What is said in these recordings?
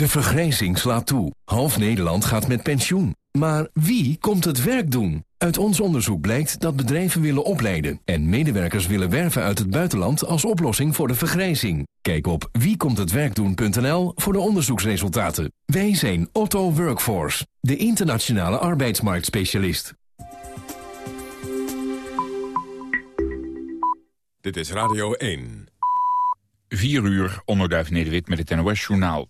De vergrijzing slaat toe. Half Nederland gaat met pensioen. Maar wie komt het werk doen? Uit ons onderzoek blijkt dat bedrijven willen opleiden... en medewerkers willen werven uit het buitenland als oplossing voor de vergrijzing. Kijk op wiekomthetwerkdoen.nl voor de onderzoeksresultaten. Wij zijn Otto Workforce, de internationale arbeidsmarktspecialist. Dit is Radio 1. 4 uur, onderduif Nederwit met het NOS-journaal.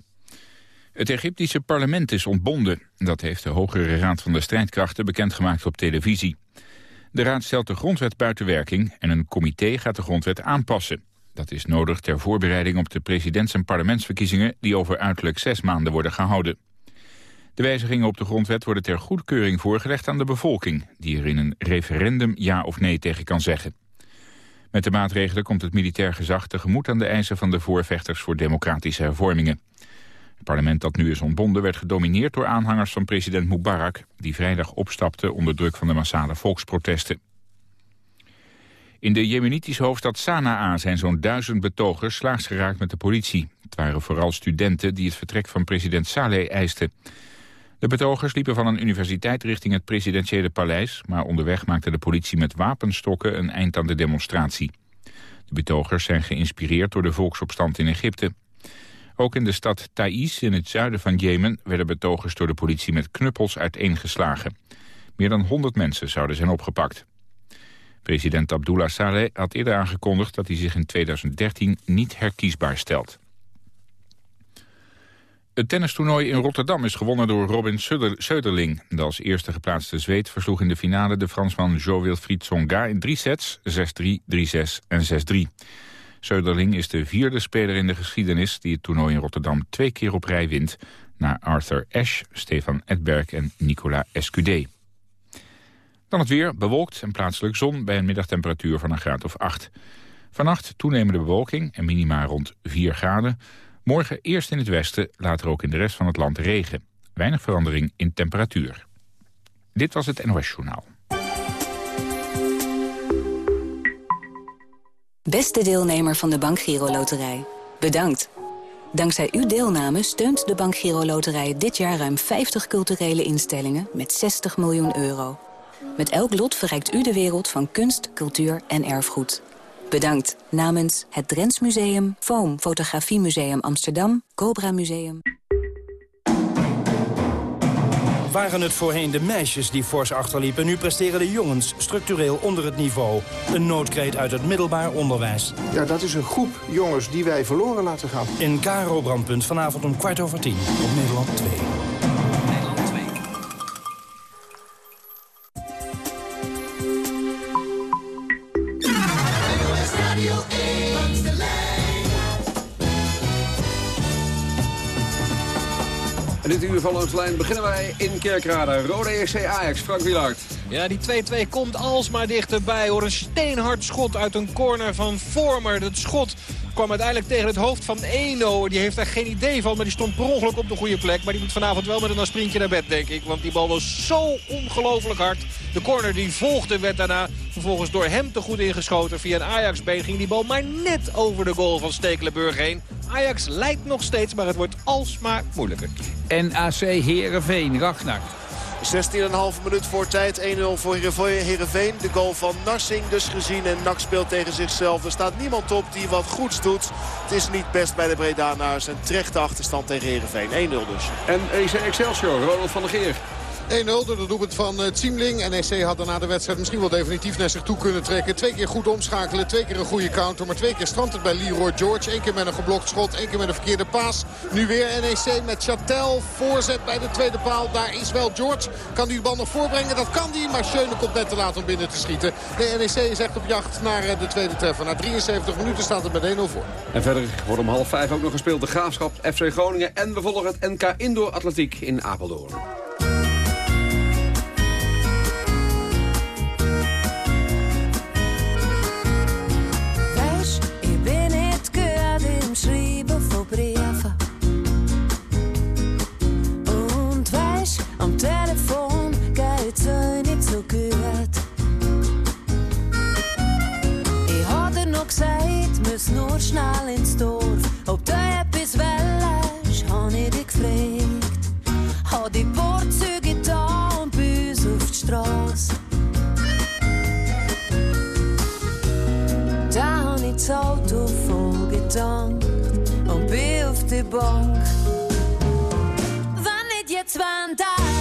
Het Egyptische parlement is ontbonden. Dat heeft de Hogere Raad van de Strijdkrachten bekendgemaakt op televisie. De raad stelt de grondwet buiten werking en een comité gaat de grondwet aanpassen. Dat is nodig ter voorbereiding op de presidents- en parlementsverkiezingen... die over uiterlijk zes maanden worden gehouden. De wijzigingen op de grondwet worden ter goedkeuring voorgelegd aan de bevolking... die er in een referendum ja of nee tegen kan zeggen. Met de maatregelen komt het militair gezag tegemoet aan de eisen van de voorvechters voor democratische hervormingen. Het parlement dat nu is ontbonden werd gedomineerd door aanhangers van president Mubarak... die vrijdag opstapte onder druk van de massale volksprotesten. In de jemenitische hoofdstad Sanaa zijn zo'n duizend betogers slaags geraakt met de politie. Het waren vooral studenten die het vertrek van president Saleh eisten. De betogers liepen van een universiteit richting het presidentiële paleis... maar onderweg maakte de politie met wapenstokken een eind aan de demonstratie. De betogers zijn geïnspireerd door de volksopstand in Egypte. Ook in de stad Taiz in het zuiden van Jemen werden betogers door de politie met knuppels uiteengeslagen. Meer dan 100 mensen zouden zijn opgepakt. President Abdullah Saleh had eerder aangekondigd dat hij zich in 2013 niet herkiesbaar stelt. Het tennistoernooi in Rotterdam is gewonnen door Robin Söderling. De als eerste geplaatste Zweed versloeg in de finale de Fransman Jo-Wilfried Tsonga in drie sets, 6-3, 3-6 en 6-3. Söderling is de vierde speler in de geschiedenis die het toernooi in Rotterdam twee keer op rij wint, na Arthur Ashe, Stefan Edberg en Nicolas Escudé. Dan het weer, bewolkt en plaatselijk zon bij een middagtemperatuur van een graad of 8. Vannacht toenemende bewolking en minima rond 4 graden. Morgen eerst in het westen, later ook in de rest van het land regen. Weinig verandering in temperatuur. Dit was het NOS Journaal. Beste deelnemer van de Bank Giro Loterij, bedankt. Dankzij uw deelname steunt de Bank Giro Loterij dit jaar ruim 50 culturele instellingen met 60 miljoen euro. Met elk lot verrijkt u de wereld van kunst, cultuur en erfgoed. Bedankt namens het Drents Museum, Foam Fotografiemuseum Amsterdam, Cobra Museum. Waren het voorheen de meisjes die fors achterliepen... nu presteren de jongens structureel onder het niveau. Een noodkreet uit het middelbaar onderwijs. Ja, dat is een groep jongens die wij verloren laten gaan. In Karo Brandpunt vanavond om kwart over tien op Nederland 2. Dit uur van ons lijn beginnen wij in Kerkrade. Rode EC Ajax, Frank Wielaert. Ja, die 2-2 komt alsmaar dichterbij hoor. Een steenhard schot uit een corner van Vormer. Dat schot kwam uiteindelijk tegen het hoofd van Eno. Die heeft daar geen idee van, maar die stond per ongeluk op de goede plek. Maar die moet vanavond wel met een sprintje naar bed, denk ik. Want die bal was zo ongelooflijk hard. De corner die volgde werd daarna vervolgens door hem te goed ingeschoten. Via een Ajax-been ging die bal maar net over de goal van Stekelenburg heen. Ajax leidt nog steeds, maar het wordt alsmaar moeilijker. NAC Herenveen, Ragnar. 16,5 minuut voor tijd. 1-0 voor Heerenveen. De goal van Narsing dus gezien. En Nak speelt tegen zichzelf. Er staat niemand op die wat goeds doet. Het is niet best bij de Bredanaars. Een terechte achterstand tegen Heerenveen. 1-0 dus. En EC Excelsior, Ronald van der Geer. 1-0 door de doelpunt van Ziemling. NEC had daarna de wedstrijd misschien wel definitief naar zich toe kunnen trekken. Twee keer goed omschakelen, twee keer een goede counter. Maar twee keer strandt het bij Leroy George. Eén keer met een geblokt schot, één keer met een verkeerde paas. Nu weer NEC met Chatel. Voorzet bij de tweede paal. Daar is wel George. Kan die de bal nog voorbrengen? Dat kan die. Maar Schöne komt net te laat om binnen te schieten. De NEC is echt op jacht naar uh, de tweede treffer. Na 73 minuten staat het met 1-0 voor. En verder wordt om half vijf ook nog gespeeld de Graafschap, FC Groningen. En we volgen het NK Indoor Atletiek in Apeldoorn. Nur schnell ins Dorf. Ob du etwas willst, habe ich dich gefragt. Hat die Vorzüge da und bei uns auf die Straße. Da hab ich das Auto voll getankt und bin auf die Bank. Wann nicht jetzt, wann da?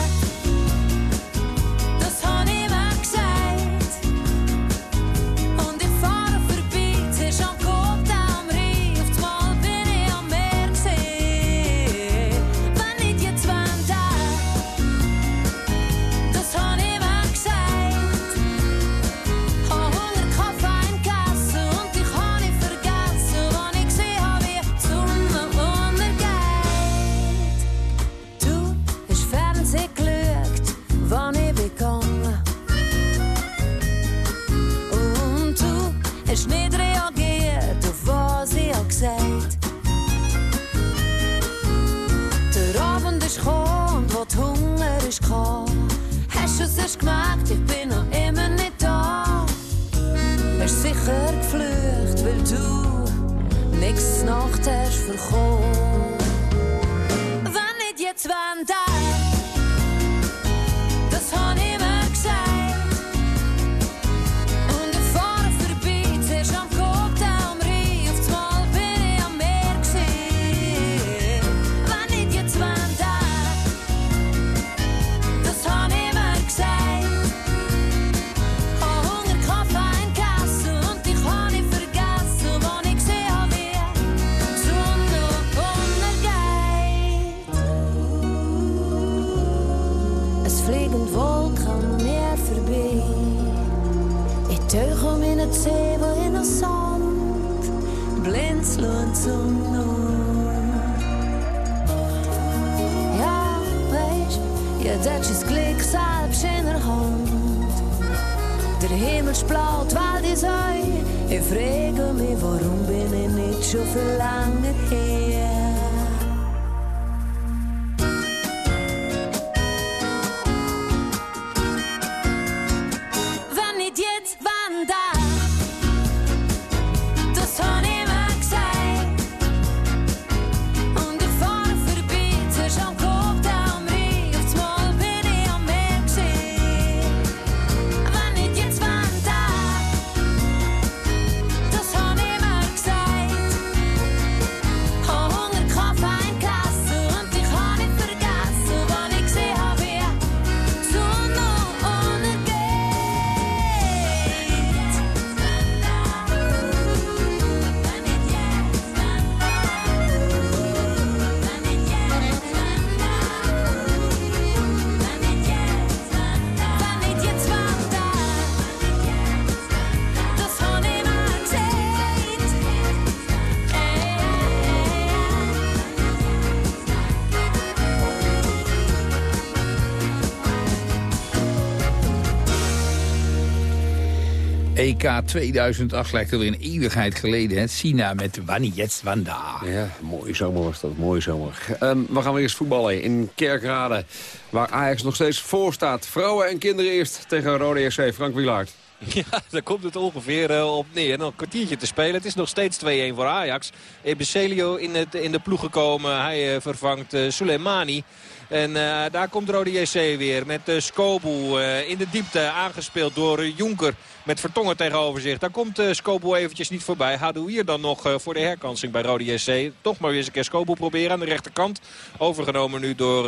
EK 2008 lijkt alweer een eeuwigheid geleden. Hè? China met Jetzt Wanda. Ja, mooie zomer was dat, mooie zomer. Ehm, we gaan weer eens voetballen in Kerkrade, waar Ajax nog steeds voor staat. Vrouwen en kinderen eerst tegen Rode SC. Frank Wilaert. Ja, daar komt het ongeveer eh, op neer. Nog een kwartiertje te spelen. Het is nog steeds 2-1 voor Ajax. Ebeselio in, het, in de ploeg gekomen. Hij eh, vervangt eh, Soleimani. En eh, daar komt Rode JC weer met uh, Skobu in de diepte aangespeeld door Jonker. Met Vertongen tegenover zich. Daar komt Skobu eventjes niet voorbij. Hadouier dan nog voor de herkansing bij Rode JC. Toch maar weer eens een keer Skobu proberen aan de rechterkant. Overgenomen nu door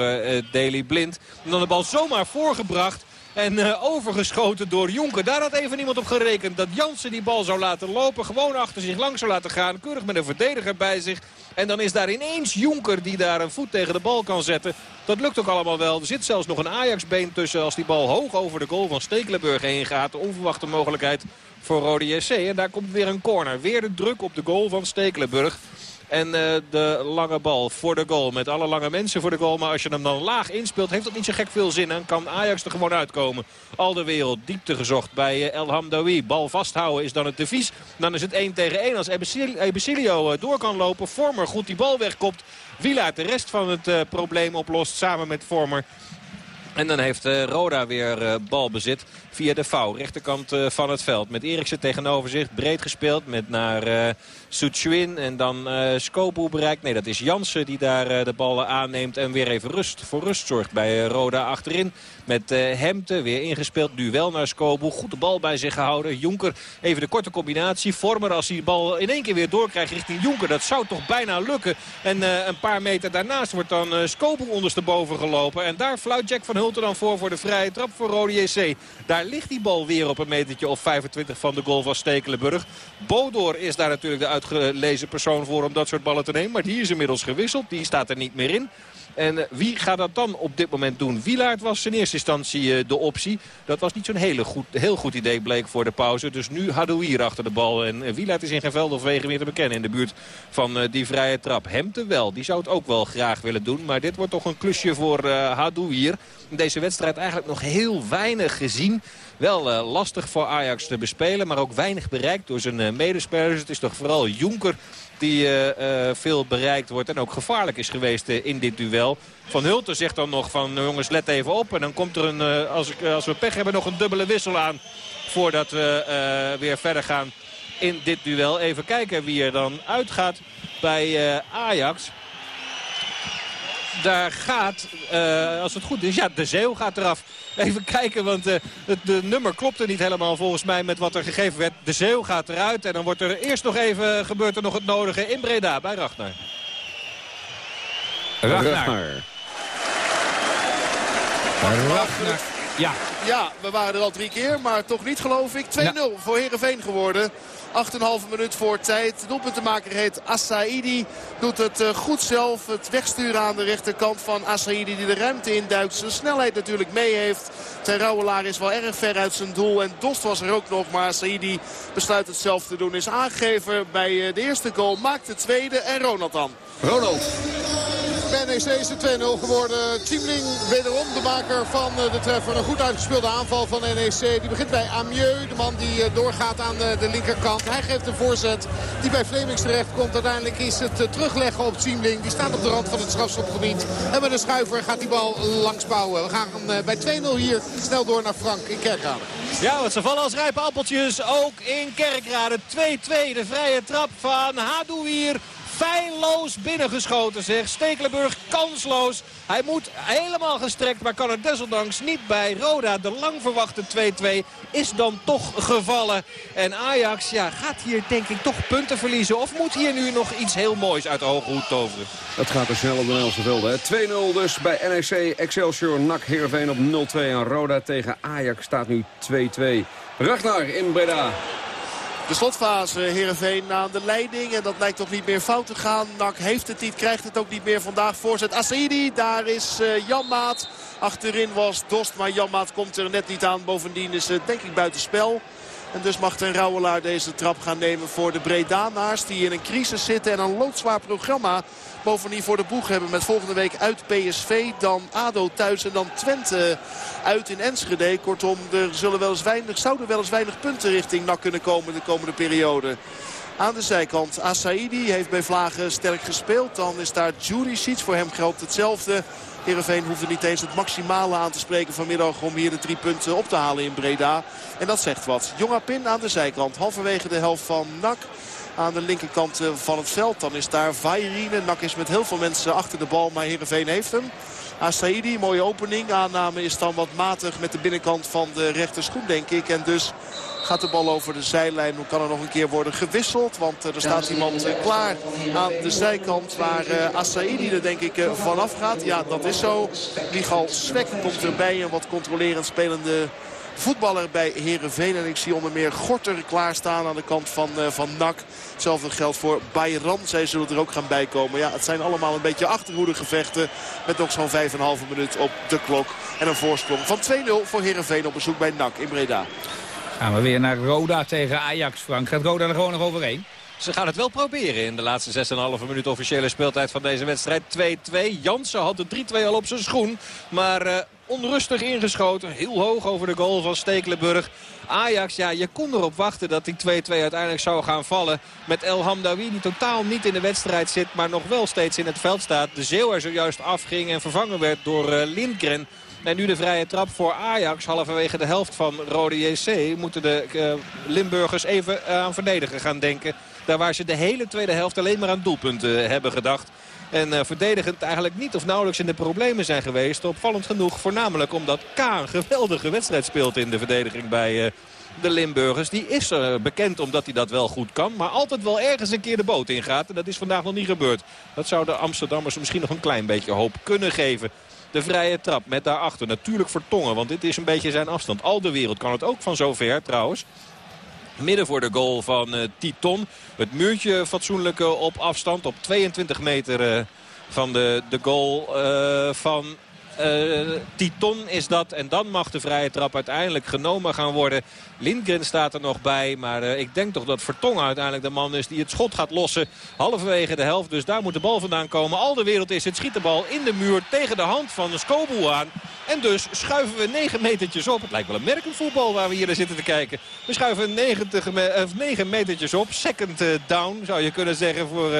Daily Blind. En dan de bal zomaar voorgebracht. En overgeschoten door Jonker. Daar had even niemand op gerekend dat Jansen die bal zou laten lopen. Gewoon achter zich lang zou laten gaan. Keurig met een verdediger bij zich. En dan is daar ineens Jonker die daar een voet tegen de bal kan zetten. Dat lukt ook allemaal wel. Er zit zelfs nog een Ajax-been tussen als die bal hoog over de goal van Stekelenburg heen gaat. De onverwachte mogelijkheid voor Rode JC. En daar komt weer een corner. Weer de druk op de goal van Stekelenburg. En uh, de lange bal voor de goal. Met alle lange mensen voor de goal. Maar als je hem dan laag inspeelt, heeft dat niet zo gek veel zin. En kan Ajax er gewoon uitkomen. Al de wereld diepte gezocht bij uh, El Hamdawi. Bal vasthouden is dan het devies. Dan is het 1 tegen 1. Als Ebesilio uh, door kan lopen. Vormer goed die bal wegkopt. Wielaert de rest van het probleem oplost samen met Vormer. En dan heeft Roda weer uh, balbezit via de vouw. Rechterkant van het veld. Met Eriksen tegenover zich. Breed gespeeld met naar Suchuin. En dan uh, bereikt. Nee, dat is Jansen die daar de bal aanneemt. En weer even rust voor rust zorgt bij Roda achterin. Met Hemte weer ingespeeld. Nu wel naar Skobu. Goed de bal bij zich gehouden. Jonker even de korte combinatie. Vormer als hij de bal in één keer weer doorkrijgt richting Jonker. Dat zou toch bijna lukken. En een paar meter daarnaast wordt dan Skobu ondersteboven gelopen. En daar fluit Jack van Hulten dan voor voor de vrije trap voor Rode JC. Daar ligt die bal weer op een metertje of 25 van de goal van Stekelenburg. Bodor is daar natuurlijk de uitgelezen persoon voor om dat soort ballen te nemen. Maar die is inmiddels gewisseld. Die staat er niet meer in. En uh, wie gaat dat dan op dit moment doen? Wielaert was in eerste instantie uh, de optie. Dat was niet zo'n hele goed, heel goed idee bleek voor de pauze. Dus nu Hadouier achter de bal. En uh, Wielaert is in geen veld of wegen meer te bekennen in de buurt van die vrije trap. Hemte wel, die zou het ook wel graag willen doen. Maar dit wordt toch een klusje voor Hadouier. Deze wedstrijd eigenlijk nog heel weinig gezien. Wel uh, lastig voor Ajax te bespelen, maar ook weinig bereikt door zijn uh, medespelers. Het is toch vooral Jonker die uh, veel bereikt wordt en ook gevaarlijk is geweest in dit duel. Van Hulten zegt dan nog van jongens let even op. En dan komt er een, als, als we pech hebben nog een dubbele wissel aan voordat we weer verder gaan in dit duel. Even kijken wie er dan uitgaat bij Ajax daar gaat, uh, als het goed is, ja, de Zeeuw gaat eraf. Even kijken, want uh, het de nummer klopte niet helemaal volgens mij met wat er gegeven werd. De Zeeuw gaat eruit en dan wordt er eerst nog even, gebeurt er nog het nodige in Breda bij Ragnar. Ragnar. Ragnar. Ragnar. Ja. ja, we waren er al drie keer, maar toch niet geloof ik. 2-0 ja. voor Heerenveen geworden. 8,5 minuut voor tijd. De doelpuntenmaker heet Assaidi. Doet het goed zelf. Het wegsturen aan de rechterkant van Assaidi die de ruimte induikt. Zijn snelheid natuurlijk mee heeft. Zijn Rauwelaar is wel erg ver uit zijn doel. En Dost was er ook nog. Maar Assaidi besluit het zelf te doen. Is aangegeven bij de eerste goal. Maakt de tweede. En Ronald dan. Ronald. NEC is het 2-0 geworden. Chiemling wederom de maker van de treffer. Een goed uitgespeelde aanval van NEC. Die begint bij Amieux. De man die doorgaat aan de linkerkant. Hij geeft een voorzet die bij Flemings terecht komt. Uiteindelijk is het terugleggen op Chiemling. Die staat op de rand van het strafschopgebied. En met een schuiver gaat die bal langs bouwen. We gaan bij 2-0 hier snel door naar Frank in Kerkrade. Ja, want ze vallen als rijpe appeltjes ook in Kerkrade. 2-2 de vrije trap van Hadouier feilloos binnengeschoten zeg. Stekelenburg kansloos. Hij moet helemaal gestrekt, maar kan er desondanks niet bij. Roda, de lang verwachte 2-2, is dan toch gevallen. En Ajax ja, gaat hier denk ik toch punten verliezen. Of moet hier nu nog iets heel moois uit de hoge hoed toveren? Het gaat er snel op de Nederlandse velden. 2-0 dus bij NEC, Excelsior, NAC, Heerenveen op 0-2. En Roda tegen Ajax staat nu 2-2. Ragnar in Breda. De slotfase, Heerenveen aan de leiding. En dat lijkt toch niet meer fout te gaan. Nak heeft het niet, krijgt het ook niet meer vandaag. Voorzet Asaidi, daar is uh, Jan Maat. Achterin was Dost, maar Jan Maat komt er net niet aan. Bovendien is het denk ik buitenspel. En dus mag ten Rauwelaar deze trap gaan nemen voor de Bredanaars. Die in een crisis zitten en een loodzwaar programma bovendien voor de boeg hebben. Met volgende week uit PSV, dan ADO thuis en dan Twente uit in Enschede. Kortom, er zullen wel eens weinig, zouden wel eens weinig punten richting NAC kunnen komen de komende periode. Aan de zijkant Asaidi heeft bij Vlagen sterk gespeeld. Dan is daar Juricic. Voor hem geldt hetzelfde. Heerenveen hoefde niet eens het maximale aan te spreken vanmiddag om hier de drie punten op te halen in Breda. En dat zegt wat. Jongapin aan de zijkant. Halverwege de helft van NAC aan de linkerkant eh, van het veld. Dan is daar Vairine. Nak is met heel veel mensen achter de bal, maar Heerenveen heeft hem. Asaidi, mooie opening. Aanname is dan wat matig met de binnenkant van de rechterschoen, denk ik. En dus gaat de bal over de zijlijn. Hoe kan er nog een keer worden gewisseld? Want eh, er staat iemand eh, klaar aan de zijkant waar Asaidi er denk ik vanaf gaat. Ja, dat is zo. Michal Swek komt erbij. Een wat controlerend spelende voetballer bij Herenveen. En ik zie onder meer Gorter klaarstaan aan de kant van, uh, van NAC. Hetzelfde geldt voor Bayran. Zij zullen er ook gaan bijkomen. Ja, het zijn allemaal een beetje achterhoede gevechten. Met nog zo'n 5,5 minuut op de klok. En een voorsprong van 2-0 voor Herenveen op bezoek bij NAC in Breda. Gaan we weer naar Roda tegen Ajax, Frank. Gaat Roda er gewoon nog overheen? Ze gaan het wel proberen in de laatste 6,5 minuut officiële speeltijd van deze wedstrijd. 2-2. Jansen had de 3-2 al op zijn schoen. Maar uh, onrustig ingeschoten. Heel hoog over de goal van Stekelenburg. Ajax, ja, je kon erop wachten dat die 2-2 uiteindelijk zou gaan vallen. Met El Hamdawi, die totaal niet in de wedstrijd zit, maar nog wel steeds in het veld staat. De Zeeuw er zojuist afging en vervangen werd door uh, Lindgren. En nu de vrije trap voor Ajax. Halverwege de helft van Rode JC moeten de uh, Limburgers even aan verdedigen gaan denken. Daar waar ze de hele tweede helft alleen maar aan doelpunten hebben gedacht. En uh, verdedigend eigenlijk niet of nauwelijks in de problemen zijn geweest. Opvallend genoeg, voornamelijk omdat K een geweldige wedstrijd speelt in de verdediging bij uh, de Limburgers. Die is uh, bekend omdat hij dat wel goed kan. Maar altijd wel ergens een keer de boot ingaat. En dat is vandaag nog niet gebeurd. Dat zou de Amsterdammers misschien nog een klein beetje hoop kunnen geven. De vrije trap met daarachter natuurlijk Vertongen. Want dit is een beetje zijn afstand. Al de wereld kan het ook van zover trouwens. Midden voor de goal van uh, Titon. Het muurtje fatsoenlijk op afstand. Op 22 meter uh, van de, de goal van Titon is dat. En dan mag de vrije trap uiteindelijk genomen gaan worden. Lindgren staat er nog bij. Maar uh, ik denk toch dat Vertongen uiteindelijk de man is die het schot gaat lossen. Halverwege de helft. Dus daar moet de bal vandaan komen. Al de wereld is het schiet de bal in de muur tegen de hand van Skobu aan. En dus schuiven we 9 metertjes op. Het lijkt wel een voetbal waar we hier zitten te kijken. We schuiven 90 me uh, 9 metertjes op. Second uh, down zou je kunnen zeggen voor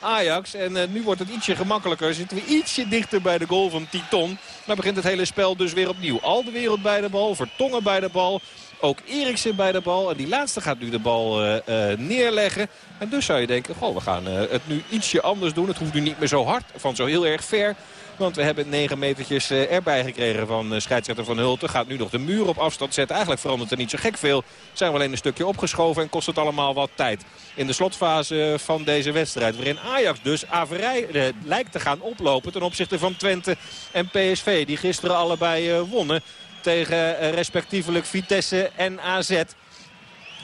Ajax. En nu wordt het ietsje gemakkelijker. Zitten we ietsje dichter bij de goal van Titon. Maar begint het hele spel dus weer opnieuw. Al de wereld bij de bal. Vertongen bij de bal. Ook Eriksen bij de bal. En die laatste gaat nu de bal uh, uh, neerleggen. En dus zou je denken, goh, we gaan het nu ietsje anders doen. Het hoeft nu niet meer zo hard, van zo heel erg ver. Want we hebben 9 metertjes erbij gekregen van scheidsrechter Van Hulten. Gaat nu nog de muur op afstand zetten. Eigenlijk verandert er niet zo gek veel. Zijn we alleen een stukje opgeschoven en kost het allemaal wat tijd. In de slotfase van deze wedstrijd. Waarin Ajax dus averij lijkt te gaan oplopen ten opzichte van Twente en PSV. Die gisteren allebei wonnen tegen respectievelijk Vitesse en AZ.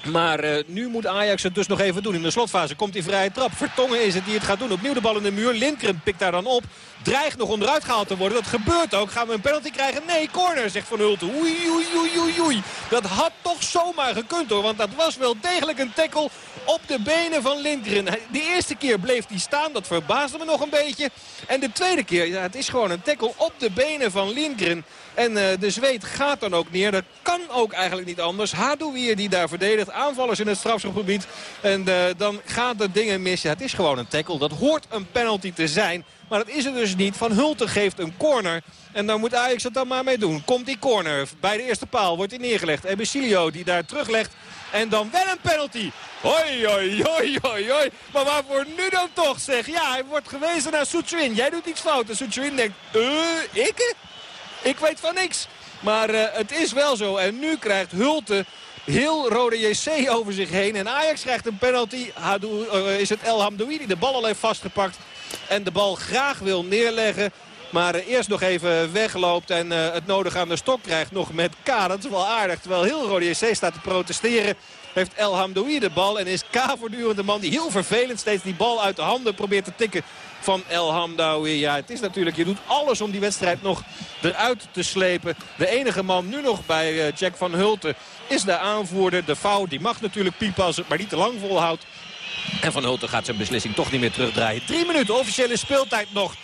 Maar uh, nu moet Ajax het dus nog even doen. In de slotfase komt die vrije trap. Vertongen is het die het gaat doen. Opnieuw de bal in de muur. Lindgren pikt daar dan op. Dreigt nog onderuit gehaald te worden. Dat gebeurt ook. Gaan we een penalty krijgen? Nee, corner, zegt Van Hulten. Oei, oei, oei, oei, oei. Dat had toch zomaar gekund hoor. Want dat was wel degelijk een tackle op de benen van Lindgren. De eerste keer bleef hij staan. Dat verbaasde me nog een beetje. En de tweede keer, ja, het is gewoon een tackle op de benen van Lindgren. En uh, de zweet gaat dan ook neer. Dat kan ook eigenlijk niet anders. Hadouier die daar verdedigt. Aanvallers in het strafschopgebied. En uh, dan gaat de dingen mis. Het is gewoon een tackle. Dat hoort een penalty te zijn. Maar dat is het dus niet. Van Hulten geeft een corner. En dan moet Ajax het dan maar mee doen. Komt die corner. Bij de eerste paal wordt hij neergelegd. Ebesilio die daar teruglegt. En dan wel een penalty. Hoi, hoi, hoi, hoi, hoi. Maar waarvoor nu dan toch zeg? Ja, hij wordt gewezen naar Soetsuin. Jij doet iets fout. En Soetsuin denkt, eh, ik? Ik weet van niks. Maar uh, het is wel zo. En nu krijgt Hulten heel rode JC over zich heen. En Ajax krijgt een penalty. Uh, is het El Hamdoui die de bal al heeft vastgepakt. En de bal graag wil neerleggen. Maar uh, eerst nog even wegloopt en het nodig aan de stok krijgt nog met K. Dat is wel aardig. Terwijl heel Rode JC staat te protesteren. Heeft El Hamdoui de bal en is K voortdurend de man die heel vervelend steeds die bal uit de handen probeert te tikken van El Hamdoui. Ja, het is natuurlijk, je doet alles om die wedstrijd nog eruit te slepen. De enige man nu nog bij uh, Jack van Hulten is de aanvoerder. De fout, die mag natuurlijk piepen als het maar niet te lang volhoudt. En Van Hulten gaat zijn beslissing toch niet meer terugdraaien. Drie minuten officiële speeltijd nog.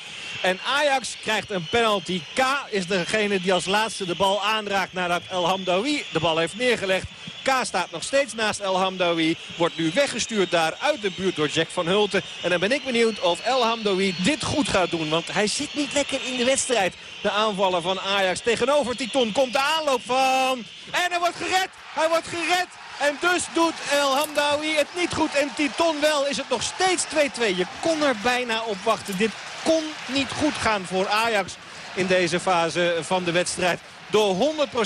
En Ajax krijgt een penalty. K is degene die als laatste de bal aanraakt nadat El Hamdawi de bal heeft neergelegd. K staat nog steeds naast El Hamdawi. Wordt nu weggestuurd daar uit de buurt door Jack van Hulten. En dan ben ik benieuwd of El Hamdawi dit goed gaat doen. Want hij zit niet lekker in de wedstrijd. De aanvaller van Ajax tegenover Titon komt de aanloop van... En hij wordt gered! Hij wordt gered! En dus doet El Hamdawi het niet goed. En Titon wel is het nog steeds 2-2. Je kon er bijna op wachten. Dit kon niet goed gaan voor Ajax in deze fase van de wedstrijd. Door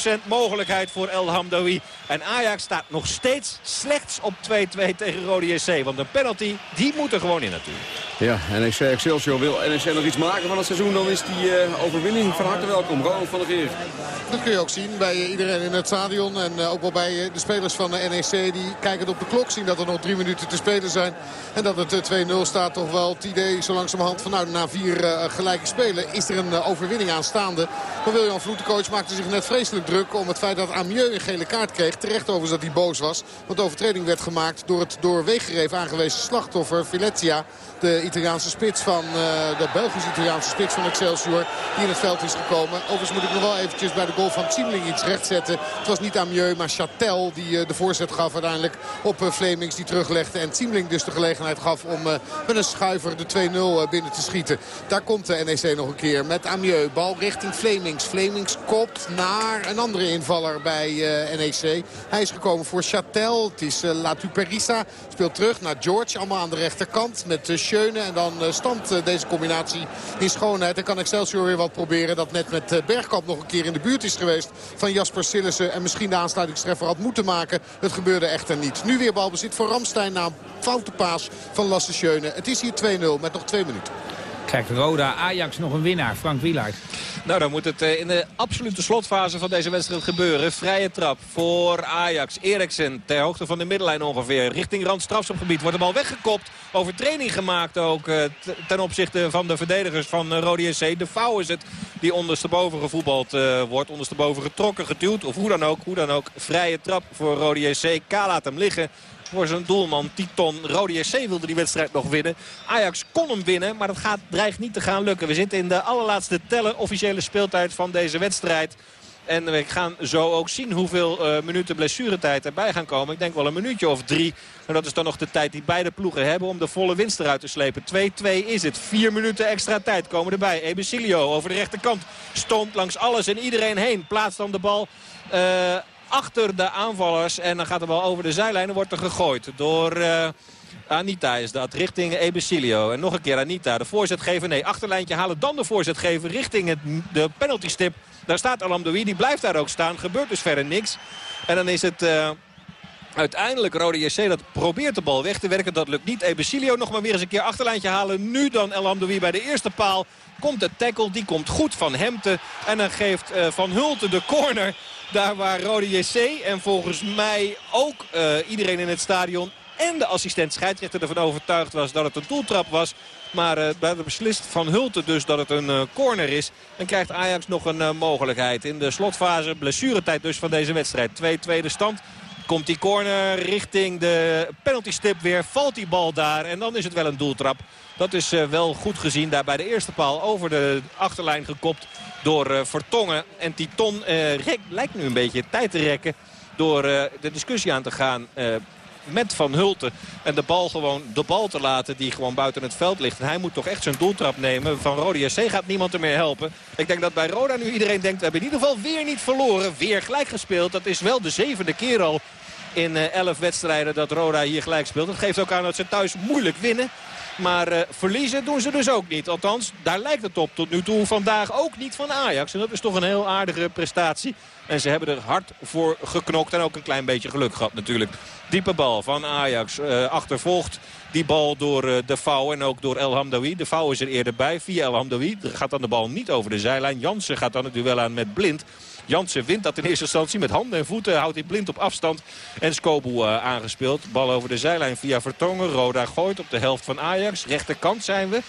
100% mogelijkheid voor El Hamdawi. En Ajax staat nog steeds slechts op 2-2 tegen Rode JC. Want een penalty, die moet er gewoon in natuurlijk. Ja, NEC Excelsior wil NEC nog iets maken van het seizoen. Dan is die uh, overwinning van harte welkom. Ronald van der Geer. Dat kun je ook zien bij iedereen in het stadion. En uh, ook wel bij de spelers van de NEC. Die kijken op de klok, zien dat er nog drie minuten te spelen zijn. En dat het 2-0 staat toch wel het idee zo langzamerhand van nou, na vier gelijke spelen is er een overwinning aanstaande. Maar William Vloet, de coach, maakte zich net vreselijk druk om het feit dat Amieux een gele kaart kreeg. Terecht overigens dat hij boos was. Want de overtreding werd gemaakt door het door Weeggereef aangewezen slachtoffer Filetia. De Italiaanse spits van, de Belgisch-Italiaanse spits van Excelsior. Die in het veld is gekomen. Overigens moet ik nog wel eventjes bij de goal van Ziemling iets rechtzetten. Het was niet Amieux, maar Chatel die de voorzet gaf uiteindelijk op Flemings die teruglegde. En Ziemling dus de gelegenheid gaf om met een schuiver de 2-0 binnen te schieten. Daar komt de NEC nog een keer met Amieux. Bal richting Flemings. Flemings kopt naar een andere invaller bij NEC. Hij is gekomen voor Chatel. Het is Latu Perissa. Speelt terug naar George. Allemaal aan de rechterkant met En dan stamt deze combinatie in schoonheid. En kan Excelsior weer wat proberen. Dat net met Bergkamp nog een keer in de buurt is geweest van Jasper Sillissen. En misschien de aansluitingstreffer had moeten maken. Het gebeurde echter niet. Nu weer balbezit voor Ramstein na een foute paas van Lasse Schöne. Het is hier 2-0 met nog twee minuten. Krijgt Roda Ajax nog een winnaar, Frank Wielaert. Nou, dan moet het eh, in de absolute slotfase van deze wedstrijd gebeuren. Vrije trap voor Ajax. Eriksen ter hoogte van de middenlijn ongeveer. Richting rand strafschopgebied. Wordt de bal weggekopt. Overtreding gemaakt ook eh, ten opzichte van de verdedigers van uh, Rode SC. De foul is het die ondersteboven gevoetbald wordt. Ondersteboven getrokken, geduwd. Of hoe dan ook. Hoe dan ook. Vrije trap voor Rode SC. K laat hem liggen voor zijn doelman Titon. Rode SC wilde die wedstrijd nog winnen. Ajax kon hem winnen, maar dat gaat, dreigt niet te gaan lukken. We zitten in de allerlaatste tellen officiële speeltijd van deze wedstrijd. En we gaan zo ook zien hoeveel uh, minuten blessuretijd erbij gaan komen. Ik denk wel een minuutje of drie. En dat is dan nog de tijd die beide ploegen hebben om de volle winst eruit te slepen. 2-2 is het. Vier minuten extra tijd komen erbij. Ebesilio over de rechterkant. Stoomt langs alles en iedereen heen. Plaatst dan de bal... Uh, achter de aanvallers. En dan gaat de bal over de zijlijn en wordt er gegooid door... Uh, Anita is dat, richting Ebesilio. En nog een keer Anita, de voorzet geven. Nee, achterlijntje halen, dan de voorzet geven richting het, de penalty stip. Daar staat Alamdoui, die blijft daar ook staan. Gebeurt dus verder niks. En dan is het... Uh, Uiteindelijk Rode JC dat probeert de bal weg te werken. Dat lukt niet. Ebesilio nog maar weer eens een keer achterlijntje halen. Nu dan El Amdoui bij de eerste paal. Komt de tackle. Die komt goed van Hemte. En dan geeft uh, Van Hulten de corner. Daar waar Rode JC en volgens mij ook uh, iedereen in het stadion en de assistent scheidsrechter ervan overtuigd was dat het een doeltrap was. Maar uh, bij de beslist van Hulten dus dat het een uh, corner is. Dan krijgt Ajax nog een mogelijkheid. In de slotfase, blessuretijd dus van deze wedstrijd. 2-2 de stand. Komt die corner richting de penaltystip weer. Valt die bal daar en dan is het wel een doeltrap. Dat is uh, wel goed gezien. Daar bij de eerste paal over de achterlijn gekopt door uh, Vertongen. En Titon uh, lijkt nu een beetje tijd te rekken door de discussie aan te gaan met Van Hulten. En de bal gewoon de bal te laten die gewoon buiten het veld ligt. En hij moet toch echt zijn doeltrap nemen. Van Rode SC gaat niemand er meer helpen. Ik denk dat bij Roda nu iedereen denkt... we hebben in ieder geval weer niet verloren. Weer gelijk gespeeld. Dat is wel de zevende keer al in elf wedstrijden dat Roda hier gelijk speelt. Dat geeft ook aan dat ze thuis moeilijk winnen. Maar uh, verliezen doen ze dus ook niet. Althans, daar lijkt het op tot nu toe. Vandaag ook niet van Ajax. En dat is toch een heel aardige prestatie. En ze hebben er hard voor geknokt. En ook een klein beetje geluk gehad natuurlijk. Diepe bal van Ajax. Uh, achtervolgt die bal door uh, de Vouw en ook door El Hamdawi. De Vouw is er eerder bij via El Hamdawi. Gaat dan de bal niet over de zijlijn. Jansen gaat dan het duel aan met Blind. Jansen wint dat in eerste instantie met handen en voeten. Houdt hij blind op afstand. En Skobu uh, aangespeeld. Bal over de zijlijn via Vertongen. Roda gooit op de helft van Ajax. Rechterkant zijn we.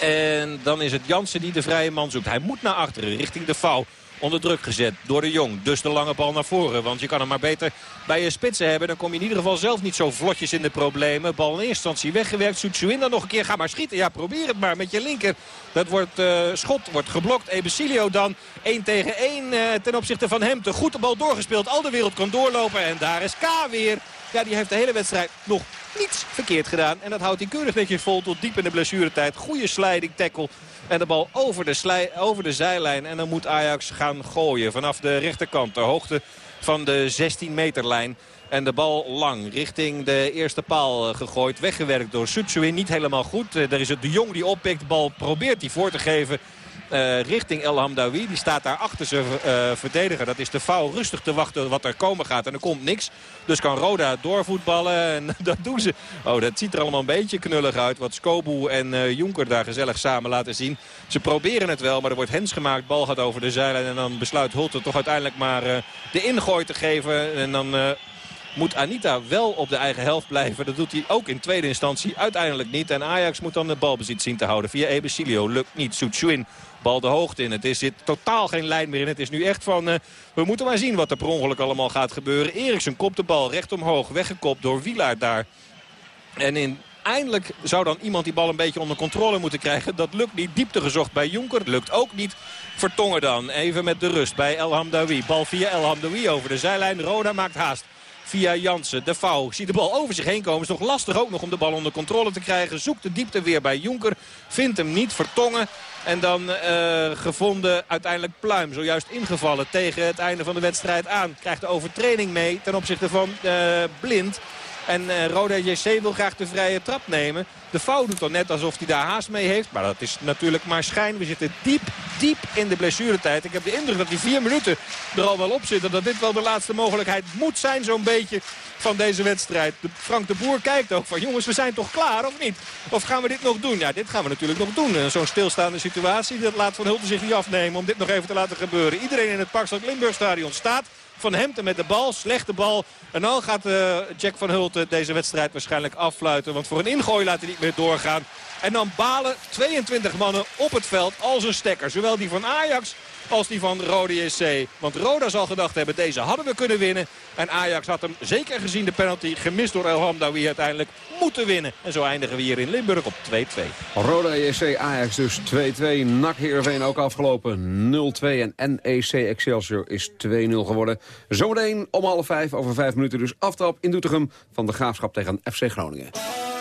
En dan is het Jansen die de vrije man zoekt. Hij moet naar achteren richting de Vouw onder druk gezet door de Jong. Dus de lange bal naar voren. Want je kan hem maar beter bij je spitsen hebben. Dan kom je in ieder geval zelf niet zo vlotjes in de problemen. Bal in eerste instantie weggewerkt. Soetsuin dan nog een keer. Ga maar schieten. Ja, probeer het maar met je linker. Dat wordt uh, schot, wordt geblokt. Ebesilio dan 1 tegen 1 uh, ten opzichte van hem. Te goed de bal doorgespeeld. Al de wereld kan doorlopen. En daar is K weer. Ja, die heeft de hele wedstrijd nog niets verkeerd gedaan. En dat houdt hij keurig netjes vol tot diep in de blessuretijd. Goede sliding, tackle. En de bal over de, slij, over de zijlijn. En dan moet Ajax gaan gooien vanaf de rechterkant. De hoogte van de 16 meterlijn. En de bal lang richting de eerste paal gegooid. Weggewerkt door Sutsuin. Niet helemaal goed. Er is het de Jong die oppikt. De bal probeert hij voor te geven. Uh, richting El Hamdawi. Die staat daar achter zijn uh, verdediger. Dat is de foul rustig te wachten wat er komen gaat. En er komt niks. Dus kan Roda doorvoetballen. En dat doen ze. Oh, dat ziet er allemaal een beetje knullig uit. Wat Skobu en uh, Jonker daar gezellig samen laten zien. Ze proberen het wel, maar er wordt hens gemaakt. Bal gaat over de zijlijn. En dan besluit Hulten toch uiteindelijk maar de ingooi te geven. En dan moet Anita wel op de eigen helft blijven. Dat doet hij ook in tweede instantie uiteindelijk niet. En Ajax moet dan de balbezit zien te houden via Ebesilio. Lukt niet. Soetsuin bal de hoogte in. Het is, zit totaal geen lijn meer in. Het is nu echt van, uh, we moeten maar zien wat er per ongeluk allemaal gaat gebeuren. Eriksen kopt de bal recht omhoog. Weggekopt door Wielaert daar. En in Uiteindelijk zou dan iemand die bal een beetje onder controle moeten krijgen. Dat lukt niet. Diepte gezocht bij Jonker. Lukt ook niet. Vertongen dan. Even met de rust bij El Hamdawi. Bal via El Hamdawi over de zijlijn. Roda maakt haast via Jansen. De Vouw ziet de bal over zich heen komen. Is nog lastig ook nog om de bal onder controle te krijgen. Zoekt de diepte weer bij Jonker. Vindt hem niet. Vertongen. En dan uh, gevonden uiteindelijk Pluim. Zojuist ingevallen tegen het einde van de wedstrijd aan. Krijgt de overtreding mee ten opzichte van uh, Blind. En uh, Roda JC wil graag de vrije trap nemen. De fout doet dan net alsof hij daar haast mee heeft. Maar dat is natuurlijk maar schijn. We zitten diep, diep in de blessuretijd. Ik heb de indruk dat die vier minuten er al wel op zitten. Dat dit wel de laatste mogelijkheid moet zijn zo'n beetje van deze wedstrijd. Frank de Boer kijkt ook van jongens we zijn toch klaar of niet? Of gaan we dit nog doen? Ja dit gaan we natuurlijk nog doen. Zo'n stilstaande situatie dat laat Van Hulten zich niet afnemen om dit nog even te laten gebeuren. Iedereen in het Parkstad Limburg stadion staat. Van Hemten met de bal, slechte bal. En dan gaat uh, Jack van Hulten deze wedstrijd waarschijnlijk affluiten. Want voor een ingooi laat hij niet meer doorgaan. En dan balen 22 mannen op het veld als een stekker. Zowel die van Ajax als die van Rode JC. Want Roda zal gedacht hebben, deze hadden we kunnen winnen. En Ajax had hem, zeker gezien de penalty, gemist door El Hamdawi uiteindelijk moeten winnen. En zo eindigen we hier in Limburg op 2-2. Roda JC Ajax dus 2-2. NAC Heerenveen ook afgelopen 0-2. En NEC Excelsior is 2-0 geworden. Zometeen om half vijf, over vijf minuten dus aftrap in Doetinchem van de Graafschap tegen FC Groningen.